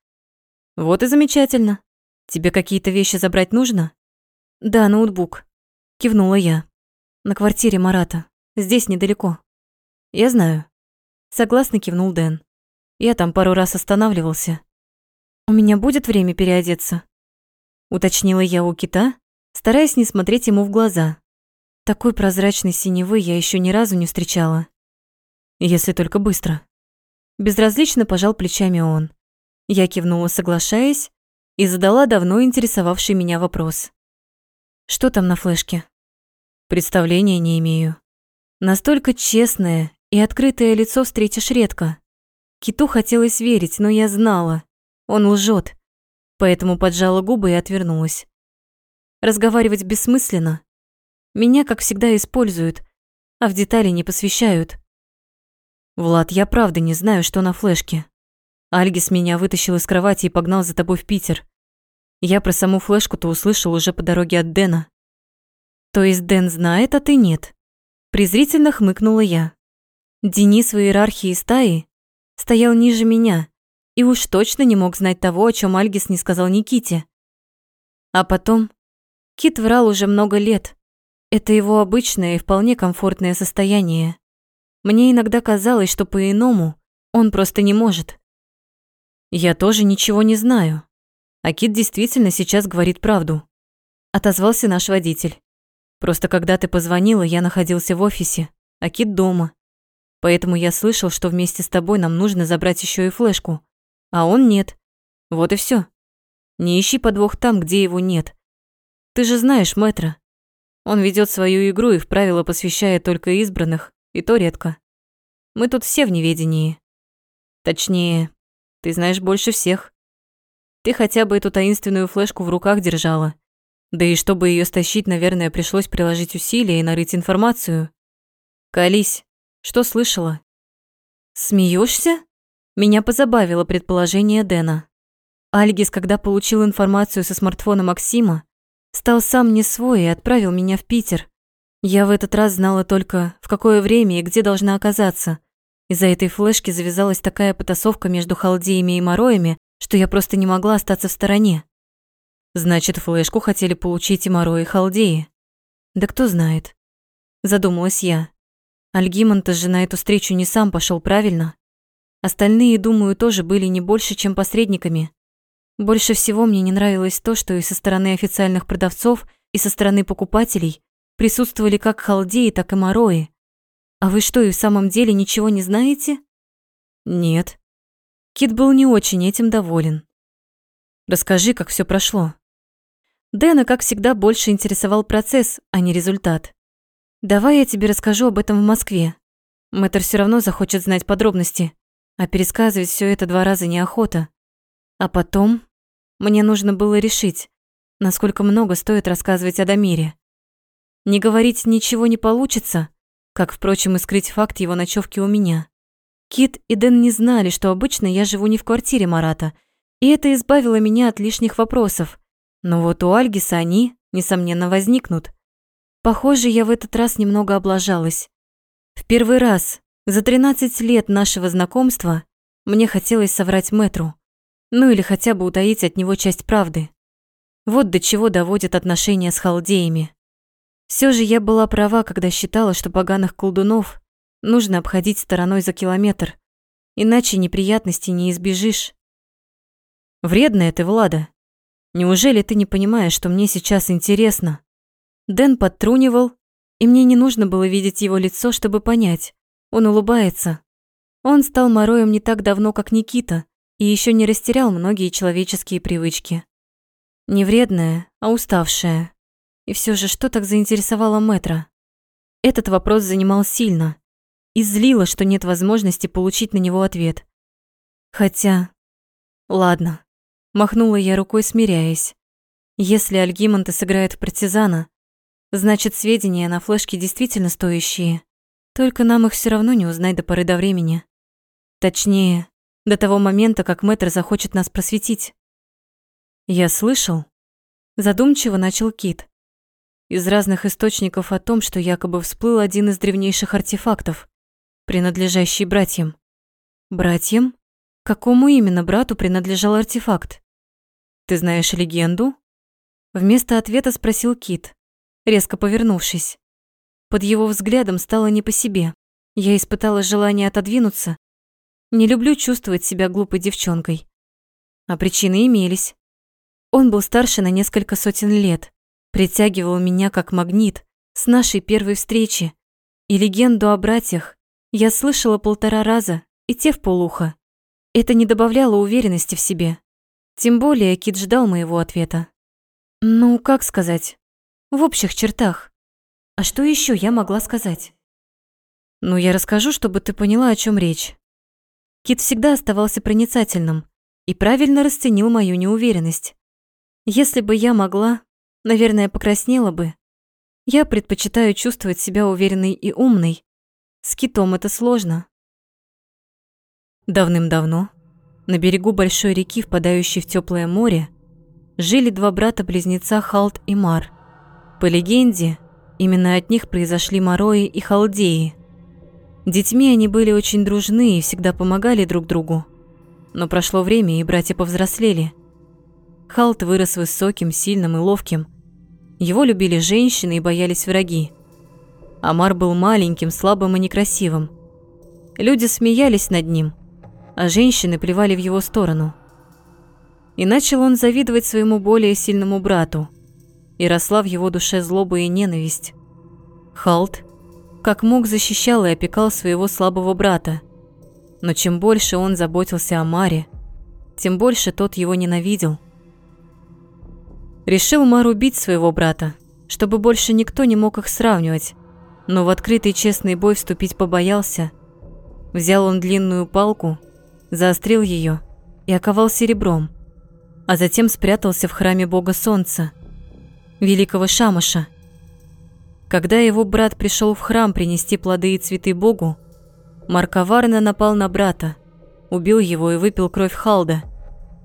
Вот и замечательно. Тебе какие-то вещи забрать нужно? Да, ноутбук. Кивнула я. На квартире Марата. Здесь недалеко. Я знаю. Согласно кивнул Дэн. Я там пару раз останавливался. У меня будет время переодеться? Уточнила я у кита, стараясь не смотреть ему в глаза. Такой прозрачной синевы я еще ни разу не встречала. Если только быстро. Безразлично пожал плечами он. Я кивнула, соглашаясь, и задала давно интересовавший меня вопрос. Что там на флешке? Представления не имею. Настолько честное и открытое лицо встретишь редко. Киту хотелось верить, но я знала. Он лжет. Поэтому поджала губы и отвернулась. Разговаривать бессмысленно. Меня, как всегда, используют, а в детали не посвящают. Влад, я правда не знаю, что на флешке. Альгис меня вытащил из кровати и погнал за тобой в Питер. Я про саму флешку-то услышал уже по дороге от Дэна. То есть Дэн знает, а ты нет? Презрительно хмыкнула я. Денис в иерархии стаи стоял ниже меня и уж точно не мог знать того, о чем Альгис не сказал Никите. А потом Кит врал уже много лет. Это его обычное и вполне комфортное состояние. Мне иногда казалось, что по-иному он просто не может. Я тоже ничего не знаю. А Кит действительно сейчас говорит правду. Отозвался наш водитель. Просто когда ты позвонила, я находился в офисе, а Кит дома. Поэтому я слышал, что вместе с тобой нам нужно забрать еще и флешку. А он нет. Вот и все. Не ищи подвох там, где его нет. Ты же знаешь мэтра. Он ведет свою игру и в правила посвящает только избранных, и то редко. Мы тут все в неведении. Точнее, ты знаешь больше всех. Ты хотя бы эту таинственную флешку в руках держала. Да и чтобы ее стащить, наверное, пришлось приложить усилия и нарыть информацию. Колись, что слышала? Смеешься? Меня позабавило предположение Дэна. Альгис, когда получил информацию со смартфона Максима, стал сам не свой и отправил меня в Питер. Я в этот раз знала только, в какое время и где должна оказаться. Из-за этой флешки завязалась такая потасовка между халдеями и мороями, что я просто не могла остаться в стороне. Значит, флешку хотели получить и морои, и халдеи. Да кто знает. Задумалась я. Альгимонта же на эту встречу не сам пошел правильно. Остальные, думаю, тоже были не больше, чем посредниками. Больше всего мне не нравилось то, что и со стороны официальных продавцов, и со стороны покупателей присутствовали как халдеи, так и морои. А вы что, и в самом деле ничего не знаете? Нет. Кит был не очень этим доволен. Расскажи, как все прошло. Дэна, как всегда, больше интересовал процесс, а не результат. Давай я тебе расскажу об этом в Москве. Мэтр все равно захочет знать подробности, а пересказывать все это два раза неохота. А потом мне нужно было решить, насколько много стоит рассказывать о Дамире. Не говорить ничего не получится, как, впрочем, и скрыть факт его ночевки у меня. Кит и Дэн не знали, что обычно я живу не в квартире Марата, и это избавило меня от лишних вопросов. Но вот у Альгиса они, несомненно, возникнут. Похоже, я в этот раз немного облажалась. В первый раз за 13 лет нашего знакомства мне хотелось соврать Мэтру. Ну или хотя бы утаить от него часть правды. Вот до чего доводят отношения с халдеями. Все же я была права, когда считала, что поганых колдунов нужно обходить стороной за километр, иначе неприятностей не избежишь. Вредная ты, Влада. Неужели ты не понимаешь, что мне сейчас интересно? Дэн подтрунивал, и мне не нужно было видеть его лицо, чтобы понять. Он улыбается. Он стал мороем не так давно, как Никита, и еще не растерял многие человеческие привычки. Не вредная, а уставшая. И все же, что так заинтересовало Мэтра? Этот вопрос занимал сильно и злило, что нет возможности получить на него ответ. Хотя... Ладно. Махнула я рукой, смиряясь. Если Альгимонта сыграет в партизана, значит, сведения на флешке действительно стоящие. Только нам их все равно не узнать до поры до времени. Точнее, до того момента, как мэтр захочет нас просветить. Я слышал. Задумчиво начал Кит из разных источников о том, что якобы всплыл один из древнейших артефактов, принадлежащий братьям. Братьям? Какому именно брату принадлежал артефакт? Ты знаешь легенду? Вместо ответа спросил Кит, резко повернувшись. Под его взглядом стало не по себе. Я испытала желание отодвинуться. Не люблю чувствовать себя глупой девчонкой. А причины имелись. Он был старше на несколько сотен лет, притягивал меня как магнит с нашей первой встречи. И легенду о братьях я слышала полтора раза, и те в полухо. Это не добавляло уверенности в себе. Тем более Кит ждал моего ответа. Ну, как сказать? В общих чертах. А что еще я могла сказать? Ну, я расскажу, чтобы ты поняла, о чем речь. Кит всегда оставался проницательным и правильно расценил мою неуверенность. Если бы я могла, наверное, покраснела бы. Я предпочитаю чувствовать себя уверенной и умной. С китом это сложно. Давным-давно, на берегу большой реки, впадающей в теплое море, жили два брата-близнеца Халт и Мар. По легенде, именно от них произошли Морои и Халдеи. Детьми они были очень дружны и всегда помогали друг другу. Но прошло время, и братья повзрослели – Халт вырос высоким, сильным и ловким. Его любили женщины и боялись враги. Амар был маленьким, слабым и некрасивым. Люди смеялись над ним, а женщины плевали в его сторону. И начал он завидовать своему более сильному брату, и росла в его душе злоба и ненависть. Халт, как мог, защищал и опекал своего слабого брата, но чем больше он заботился о Маре, тем больше тот его ненавидел – Решил Мар убить своего брата, чтобы больше никто не мог их сравнивать, но в открытый честный бой вступить побоялся. Взял он длинную палку, заострил ее и оковал серебром, а затем спрятался в храме бога солнца, великого Шамаша. Когда его брат пришел в храм принести плоды и цветы богу, Мар коварно напал на брата, убил его и выпил кровь Халда,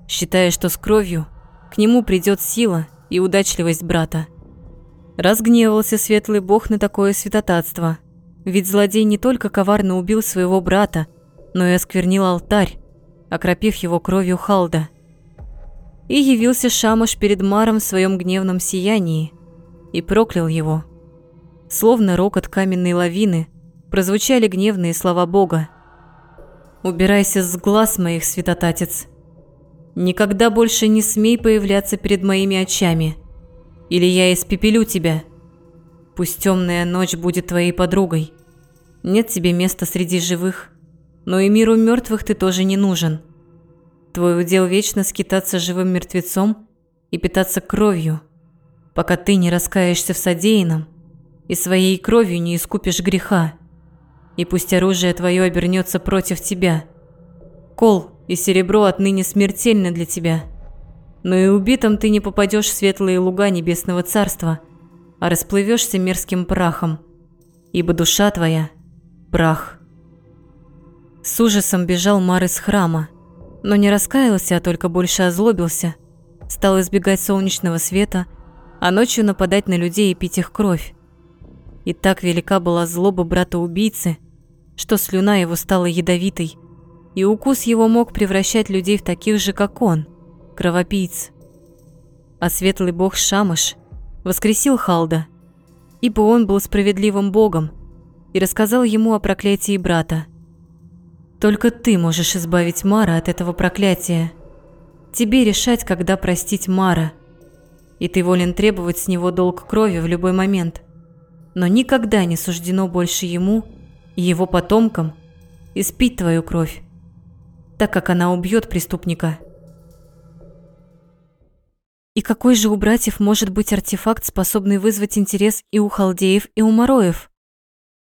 считая, что с кровью к нему придет сила и удачливость брата. Разгневался светлый бог на такое святотатство, ведь злодей не только коварно убил своего брата, но и осквернил алтарь, окропив его кровью Халда. И явился Шамаш перед Маром в своем гневном сиянии и проклял его. Словно рокот каменной лавины прозвучали гневные слова Бога. «Убирайся с глаз моих, святотатец!» Никогда больше не смей появляться перед моими очами, или я испепелю тебя. Пусть темная ночь будет твоей подругой. Нет тебе места среди живых, но и миру мертвых ты тоже не нужен. Твой удел вечно скитаться живым мертвецом и питаться кровью, пока ты не раскаешься в содеянном и своей кровью не искупишь греха. И пусть оружие твое обернется против тебя. Кол, и серебро отныне смертельно для тебя. Но и убитым ты не попадешь в светлые луга небесного царства, а расплывешься мерзким прахом, ибо душа твоя – прах. С ужасом бежал Мар из храма, но не раскаялся, а только больше озлобился, стал избегать солнечного света, а ночью нападать на людей и пить их кровь. И так велика была злоба брата-убийцы, что слюна его стала ядовитой, и укус его мог превращать людей в таких же, как он, кровопийц. А светлый бог Шамыш воскресил Халда, ибо он был справедливым богом, и рассказал ему о проклятии брата. Только ты можешь избавить Мара от этого проклятия. Тебе решать, когда простить Мара. И ты волен требовать с него долг крови в любой момент. Но никогда не суждено больше ему и его потомкам испить твою кровь так как она убьет преступника. И какой же у братьев может быть артефакт, способный вызвать интерес и у халдеев, и у мороев?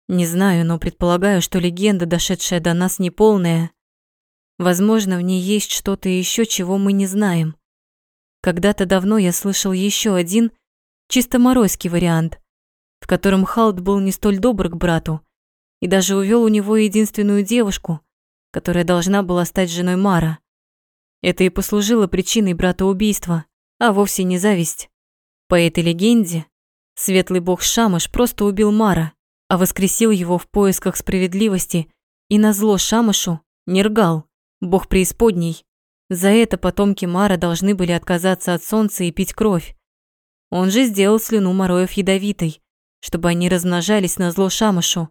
Не знаю, но предполагаю, что легенда, дошедшая до нас, неполная. Возможно, в ней есть что-то еще, чего мы не знаем. Когда-то давно я слышал еще один, чисто моройский вариант, в котором Халд был не столь добр к брату и даже увел у него единственную девушку, которая должна была стать женой Мара. Это и послужило причиной брата убийства, а вовсе не зависть. По этой легенде, Светлый бог Шамыш просто убил Мара, а воскресил его в поисках справедливости и назло Шамышу Нергал, бог преисподней. За это потомки Мара должны были отказаться от солнца и пить кровь. Он же сделал слюну Мороев ядовитой, чтобы они размножались на зло Шамышу.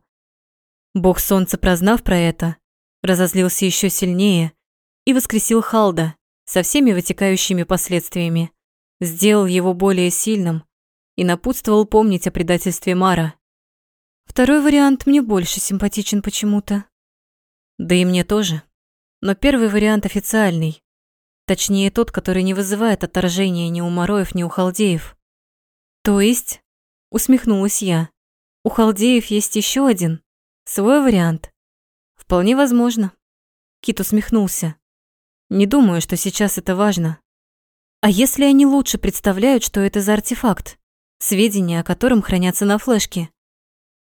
Бог солнца, прознав про это, разозлился еще сильнее и воскресил Халда со всеми вытекающими последствиями, сделал его более сильным и напутствовал помнить о предательстве Мара. Второй вариант мне больше симпатичен почему-то. Да и мне тоже. Но первый вариант официальный. Точнее, тот, который не вызывает отторжения ни у Мороев, ни у Халдеев. То есть, усмехнулась я, у Халдеев есть еще один, свой вариант. Вполне возможно. Кит усмехнулся. Не думаю, что сейчас это важно. А если они лучше представляют, что это за артефакт? сведения о котором хранятся на флешке.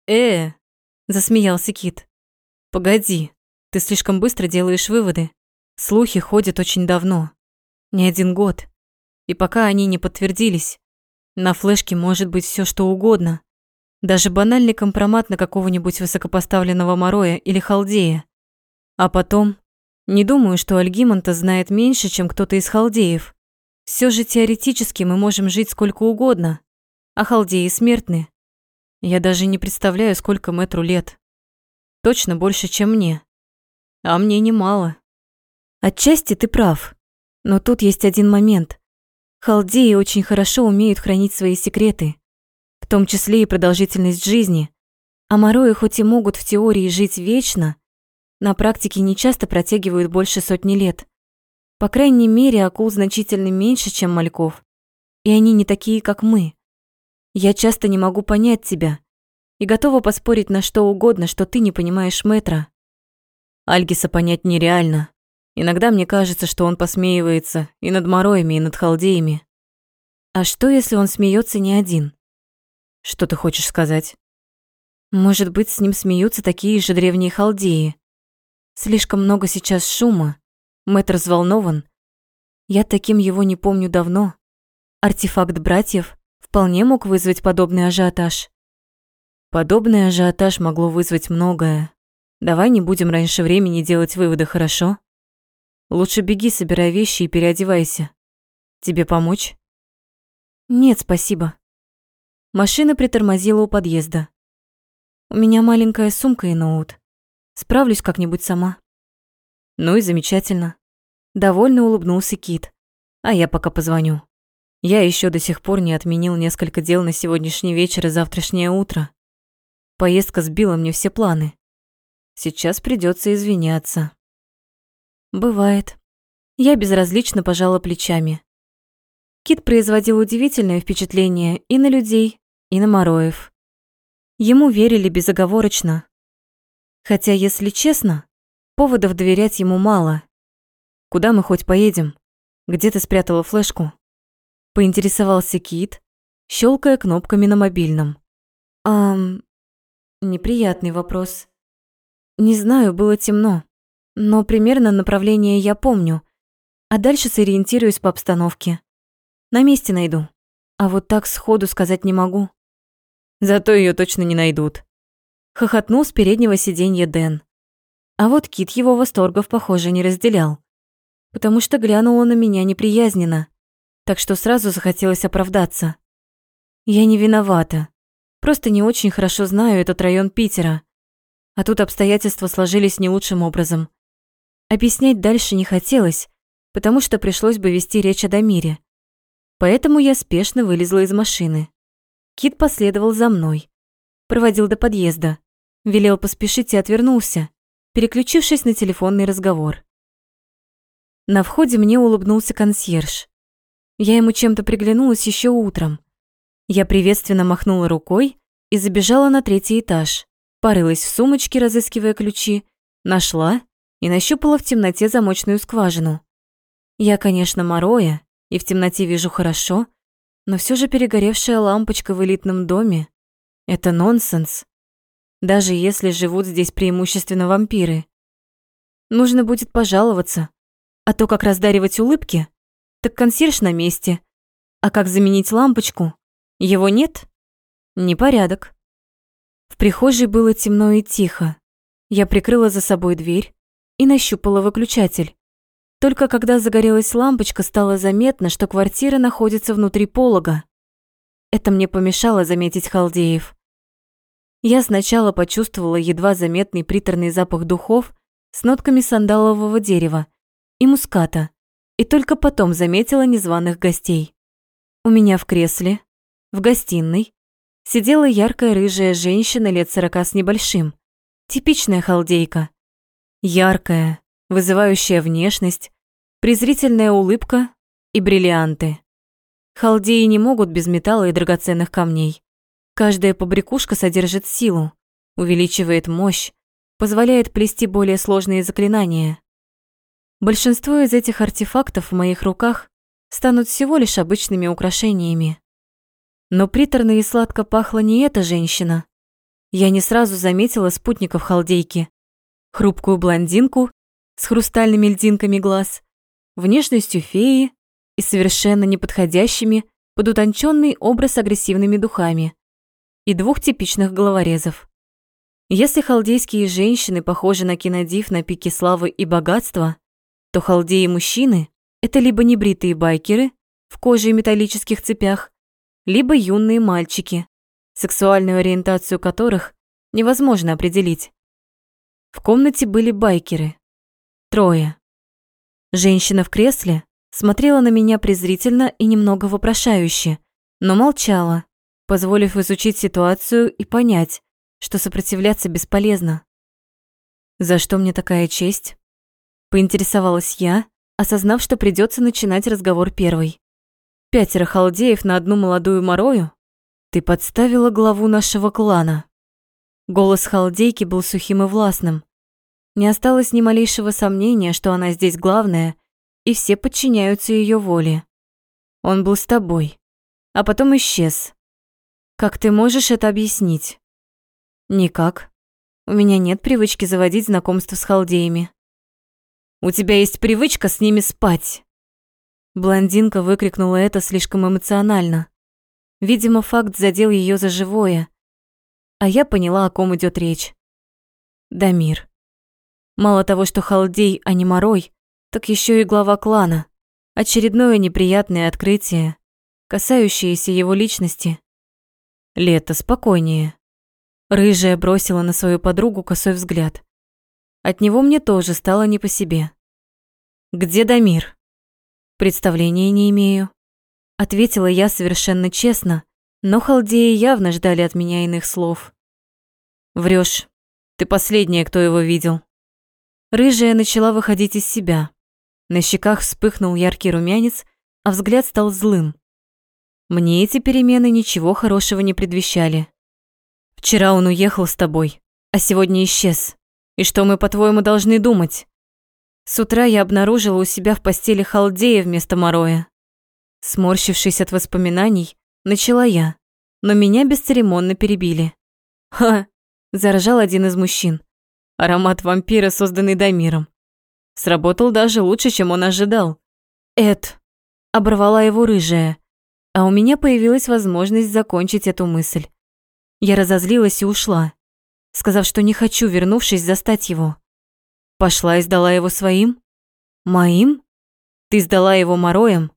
«Э!» – засмеялся Кит. «Погоди, ты слишком быстро делаешь выводы. Слухи ходят очень давно, не один год. И пока они не подтвердились, на флешке может быть все что угодно. Даже банальный компромат на какого-нибудь высокопоставленного Мороя или Халдея. А потом, не думаю, что Альгимонта знает меньше, чем кто-то из халдеев. Все же теоретически мы можем жить сколько угодно а халдеи смертны. Я даже не представляю, сколько метру лет. Точно больше, чем мне. А мне немало. Отчасти ты прав. Но тут есть один момент. Халдеи очень хорошо умеют хранить свои секреты, в том числе и продолжительность жизни. А морои хоть и могут в теории жить вечно, на практике не часто протягивают больше сотни лет. По крайней мере, акул значительно меньше, чем мальков. И они не такие, как мы. Я часто не могу понять тебя и готова поспорить на что угодно, что ты не понимаешь метра. Альгиса понять нереально. Иногда мне кажется, что он посмеивается и над Мороями, и над Халдеями. А что, если он смеется не один? Что ты хочешь сказать? Может быть, с ним смеются такие же древние халдеи. Слишком много сейчас шума. Мэтр взволнован. Я таким его не помню давно. Артефакт братьев вполне мог вызвать подобный ажиотаж. Подобный ажиотаж могло вызвать многое. Давай не будем раньше времени делать выводы, хорошо? Лучше беги, собирай вещи и переодевайся. Тебе помочь? Нет, спасибо. Машина притормозила у подъезда. У меня маленькая сумка и ноут. Справлюсь как-нибудь сама. Ну и замечательно. Довольно улыбнулся Кит. А я пока позвоню. Я еще до сих пор не отменил несколько дел на сегодняшний вечер и завтрашнее утро. Поездка сбила мне все планы. Сейчас придется извиняться. Бывает. Я безразлично пожала плечами. Кит производил удивительное впечатление и на людей, и на Мороев. Ему верили безоговорочно. Хотя, если честно, поводов доверять ему мало. Куда мы хоть поедем? Где ты спрятала флешку? Поинтересовался Кит, щелкая кнопками на мобильном. Ам, неприятный вопрос. Не знаю, было темно, но примерно направление я помню, а дальше сориентируюсь по обстановке. На месте найду, а вот так сходу сказать не могу. Зато ее точно не найдут. Хохотнул с переднего сиденья Дэн. А вот Кит его восторгов, похоже, не разделял, потому что глянула на меня неприязненно так что сразу захотелось оправдаться. Я не виновата. Просто не очень хорошо знаю этот район Питера. А тут обстоятельства сложились не лучшим образом. Объяснять дальше не хотелось, потому что пришлось бы вести речь о Дамире. Поэтому я спешно вылезла из машины. Кит последовал за мной. Проводил до подъезда. Велел поспешить и отвернулся, переключившись на телефонный разговор. На входе мне улыбнулся консьерж. Я ему чем-то приглянулась еще утром. Я приветственно махнула рукой и забежала на третий этаж. Порылась в сумочке, разыскивая ключи, нашла и нащупала в темноте замочную скважину. Я, конечно, мороя и в темноте вижу хорошо, но все же перегоревшая лампочка в элитном доме – это нонсенс. Даже если живут здесь преимущественно вампиры. Нужно будет пожаловаться, а то как раздаривать улыбки – так консьерж на месте. А как заменить лампочку? Его нет? Непорядок. В прихожей было темно и тихо. Я прикрыла за собой дверь и нащупала выключатель. Только когда загорелась лампочка, стало заметно, что квартира находится внутри полога. Это мне помешало заметить Халдеев. Я сначала почувствовала едва заметный приторный запах духов с нотками сандалового дерева и муската, и только потом заметила незваных гостей. У меня в кресле, в гостиной, сидела яркая рыжая женщина лет сорока с небольшим. Типичная халдейка. Яркая, вызывающая внешность, презрительная улыбка и бриллианты. Халдеи не могут без металла и драгоценных камней. Каждая побрякушка содержит силу, увеличивает мощь, позволяет плести более сложные заклинания. Большинство из этих артефактов в моих руках станут всего лишь обычными украшениями. Но приторно и сладко пахла не эта женщина. Я не сразу заметила спутников халдейки. Хрупкую блондинку с хрустальными льдинками глаз, внешностью феи и совершенно неподходящими под утонченный образ агрессивными духами и двух типичных головорезов. Если халдейские женщины похожи на кинодив на пике славы и богатства, то халдеи-мужчины – это либо небритые байкеры в коже и металлических цепях, либо юные мальчики, сексуальную ориентацию которых невозможно определить. В комнате были байкеры. Трое. Женщина в кресле смотрела на меня презрительно и немного вопрошающе, но молчала, позволив изучить ситуацию и понять, что сопротивляться бесполезно. «За что мне такая честь?» Поинтересовалась я, осознав, что придется начинать разговор первой. Пятеро халдеев на одну молодую морою? Ты подставила главу нашего клана. Голос халдейки был сухим и властным. Не осталось ни малейшего сомнения, что она здесь главная, и все подчиняются ее воле. Он был с тобой, а потом исчез. Как ты можешь это объяснить? Никак. У меня нет привычки заводить знакомства с халдеями. У тебя есть привычка с ними спать. Блондинка выкрикнула это слишком эмоционально. Видимо, факт задел ее за живое. А я поняла, о ком идет речь. Дамир. Мало того, что халдей, а не морой, так еще и глава клана. Очередное неприятное открытие, касающееся его личности. Лето спокойнее. Рыжая бросила на свою подругу косой взгляд. От него мне тоже стало не по себе. «Где Дамир?» Представления не имею. Ответила я совершенно честно, но халдеи явно ждали от меня иных слов. Врешь. Ты последняя, кто его видел. Рыжая начала выходить из себя. На щеках вспыхнул яркий румянец, а взгляд стал злым. Мне эти перемены ничего хорошего не предвещали. Вчера он уехал с тобой, а сегодня исчез. И что мы, по-твоему, должны думать? С утра я обнаружила у себя в постели халдея вместо мороя. Сморщившись от воспоминаний, начала я, но меня бесцеремонно перебили. «Ха!» – заражал один из мужчин. Аромат вампира, созданный Дамиром. Сработал даже лучше, чем он ожидал. «Эд!» – оборвала его рыжая, а у меня появилась возможность закончить эту мысль. Я разозлилась и ушла, сказав, что не хочу, вернувшись, застать его. Пошла и сдала его своим? Моим? Ты сдала его мороем?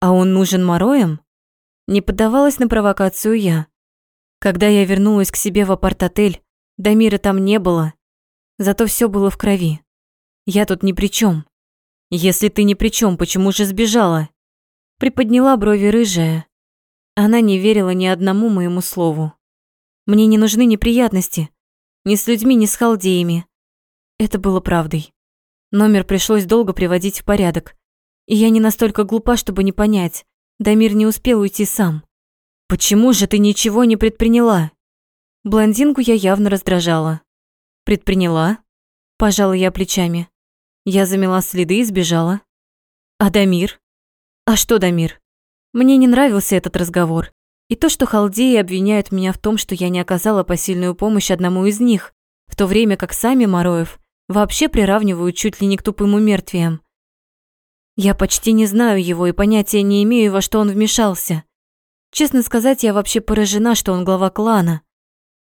А он нужен мороем? Не поддавалась на провокацию я. Когда я вернулась к себе в апарт-отель, Дамира там не было. Зато все было в крови. Я тут ни при чем. Если ты ни при чем, почему же сбежала? Приподняла брови рыжая. Она не верила ни одному моему слову. Мне не нужны неприятности. Ни с людьми, ни с халдеями. Это было правдой. Номер пришлось долго приводить в порядок. И я не настолько глупа, чтобы не понять. Дамир не успел уйти сам. «Почему же ты ничего не предприняла?» Блондинку я явно раздражала. «Предприняла?» Пожала я плечами. Я замела следы и сбежала. «А Дамир?» «А что Дамир?» Мне не нравился этот разговор. И то, что халдеи обвиняют меня в том, что я не оказала посильную помощь одному из них, в то время как сами Мороев вообще приравнивают чуть ли не к тупым умертвиям. Я почти не знаю его и понятия не имею, во что он вмешался. Честно сказать, я вообще поражена, что он глава клана.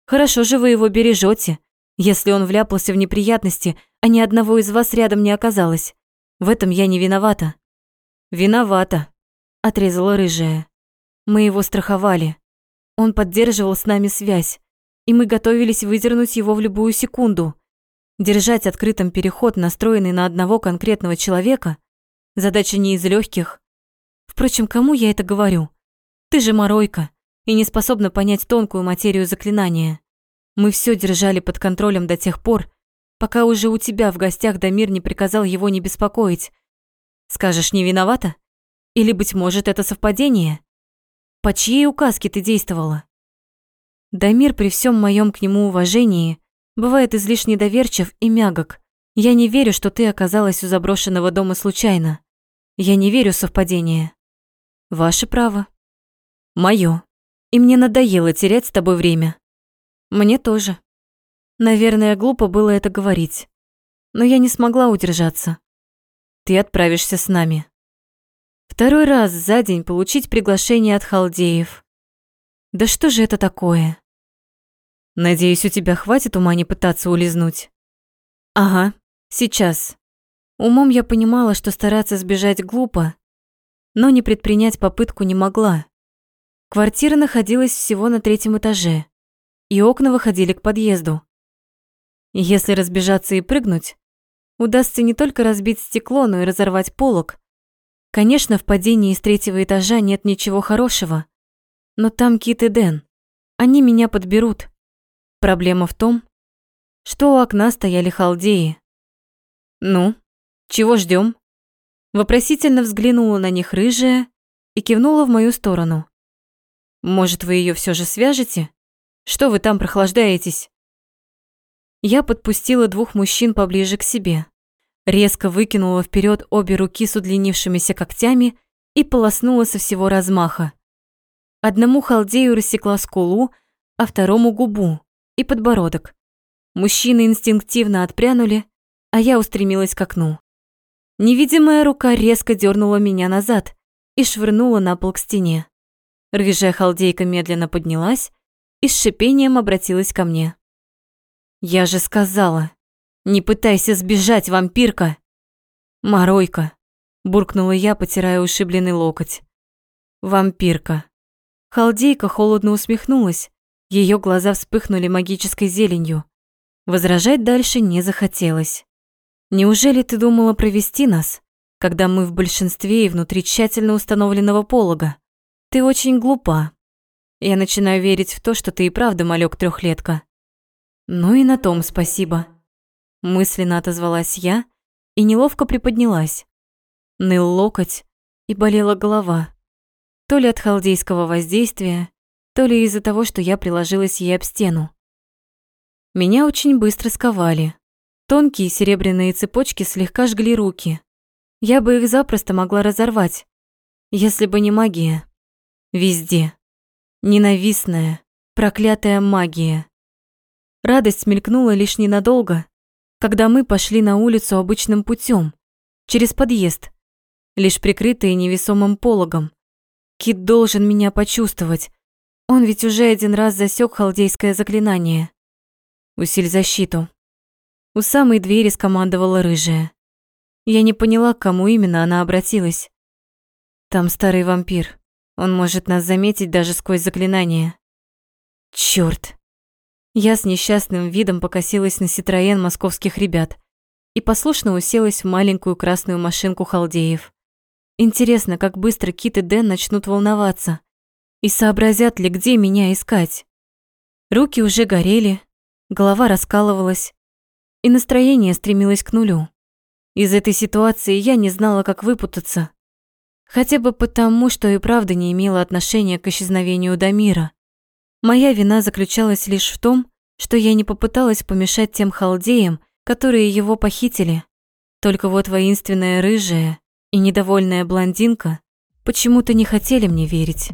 Хорошо же вы его бережете, если он вляпался в неприятности, а ни одного из вас рядом не оказалось. В этом я не виновата. Виновата, отрезала рыжая. Мы его страховали. Он поддерживал с нами связь, и мы готовились выдернуть его в любую секунду. Держать открытым переход, настроенный на одного конкретного человека, задача не из легких. Впрочем, кому я это говорю? Ты же моройка и не способна понять тонкую материю заклинания. Мы все держали под контролем до тех пор, пока уже у тебя в гостях Дамир не приказал его не беспокоить. Скажешь, не виновата? Или, быть может, это совпадение? По чьей указке ты действовала? Дамир при всем моем к нему уважении бывает излишне доверчив и мягок. Я не верю, что ты оказалась у заброшенного дома случайно. Я не верю в совпадение. Ваше право. Моё. И мне надоело терять с тобой время. Мне тоже. Наверное, глупо было это говорить. Но я не смогла удержаться. Ты отправишься с нами. Второй раз за день получить приглашение от халдеев. Да что же это такое? Надеюсь, у тебя хватит ума не пытаться улизнуть. Ага, сейчас. Умом я понимала, что стараться сбежать глупо, но не предпринять попытку не могла. Квартира находилась всего на третьем этаже, и окна выходили к подъезду. Если разбежаться и прыгнуть, удастся не только разбить стекло, но и разорвать полог. Конечно, в падении из третьего этажа нет ничего хорошего, но там Кит и Дэн. Они меня подберут. Проблема в том, что у окна стояли халдеи. «Ну, чего ждем? Вопросительно взглянула на них рыжая и кивнула в мою сторону. Может, вы ее все же свяжете? Что вы там прохлаждаетесь? Я подпустила двух мужчин поближе к себе, резко выкинула вперед обе руки с удлинившимися когтями и полоснула со всего размаха. Одному халдею рассекла скулу, а второму губу и подбородок. Мужчины инстинктивно отпрянули, а я устремилась к окну. Невидимая рука резко дернула меня назад и швырнула на пол к стене. Рыжая халдейка медленно поднялась и с шипением обратилась ко мне. «Я же сказала, не пытайся сбежать, вампирка!» «Моройка!» – буркнула я, потирая ушибленный локоть. «Вампирка!» Халдейка холодно усмехнулась, ее глаза вспыхнули магической зеленью. Возражать дальше не захотелось. «Неужели ты думала провести нас, когда мы в большинстве и внутри тщательно установленного полога?» Ты очень глупа. Я начинаю верить в то, что ты и правда малек трехлетка. Ну и на том спасибо. Мысленно отозвалась я и неловко приподнялась. Ныл локоть и болела голова. То ли от халдейского воздействия, то ли из-за того, что я приложилась ей об стену. Меня очень быстро сковали. Тонкие серебряные цепочки слегка жгли руки. Я бы их запросто могла разорвать, если бы не магия. Везде. Ненавистная, проклятая магия. Радость мелькнула лишь ненадолго, когда мы пошли на улицу обычным путем, через подъезд, лишь прикрытые невесомым пологом. Кит должен меня почувствовать. Он ведь уже один раз засек халдейское заклинание. Усиль защиту. У самой двери скомандовала рыжая. Я не поняла, к кому именно она обратилась. Там старый вампир. Он может нас заметить даже сквозь заклинание. Чёрт. Я с несчастным видом покосилась на Ситроен московских ребят и послушно уселась в маленькую красную машинку халдеев. Интересно, как быстро Кит и Дэн начнут волноваться и сообразят ли, где меня искать. Руки уже горели, голова раскалывалась, и настроение стремилось к нулю. Из этой ситуации я не знала, как выпутаться. Хотя бы потому, что и правда не имела отношения к исчезновению Дамира. Моя вина заключалась лишь в том, что я не попыталась помешать тем халдеям, которые его похитили. Только вот воинственная рыжая и недовольная блондинка почему-то не хотели мне верить.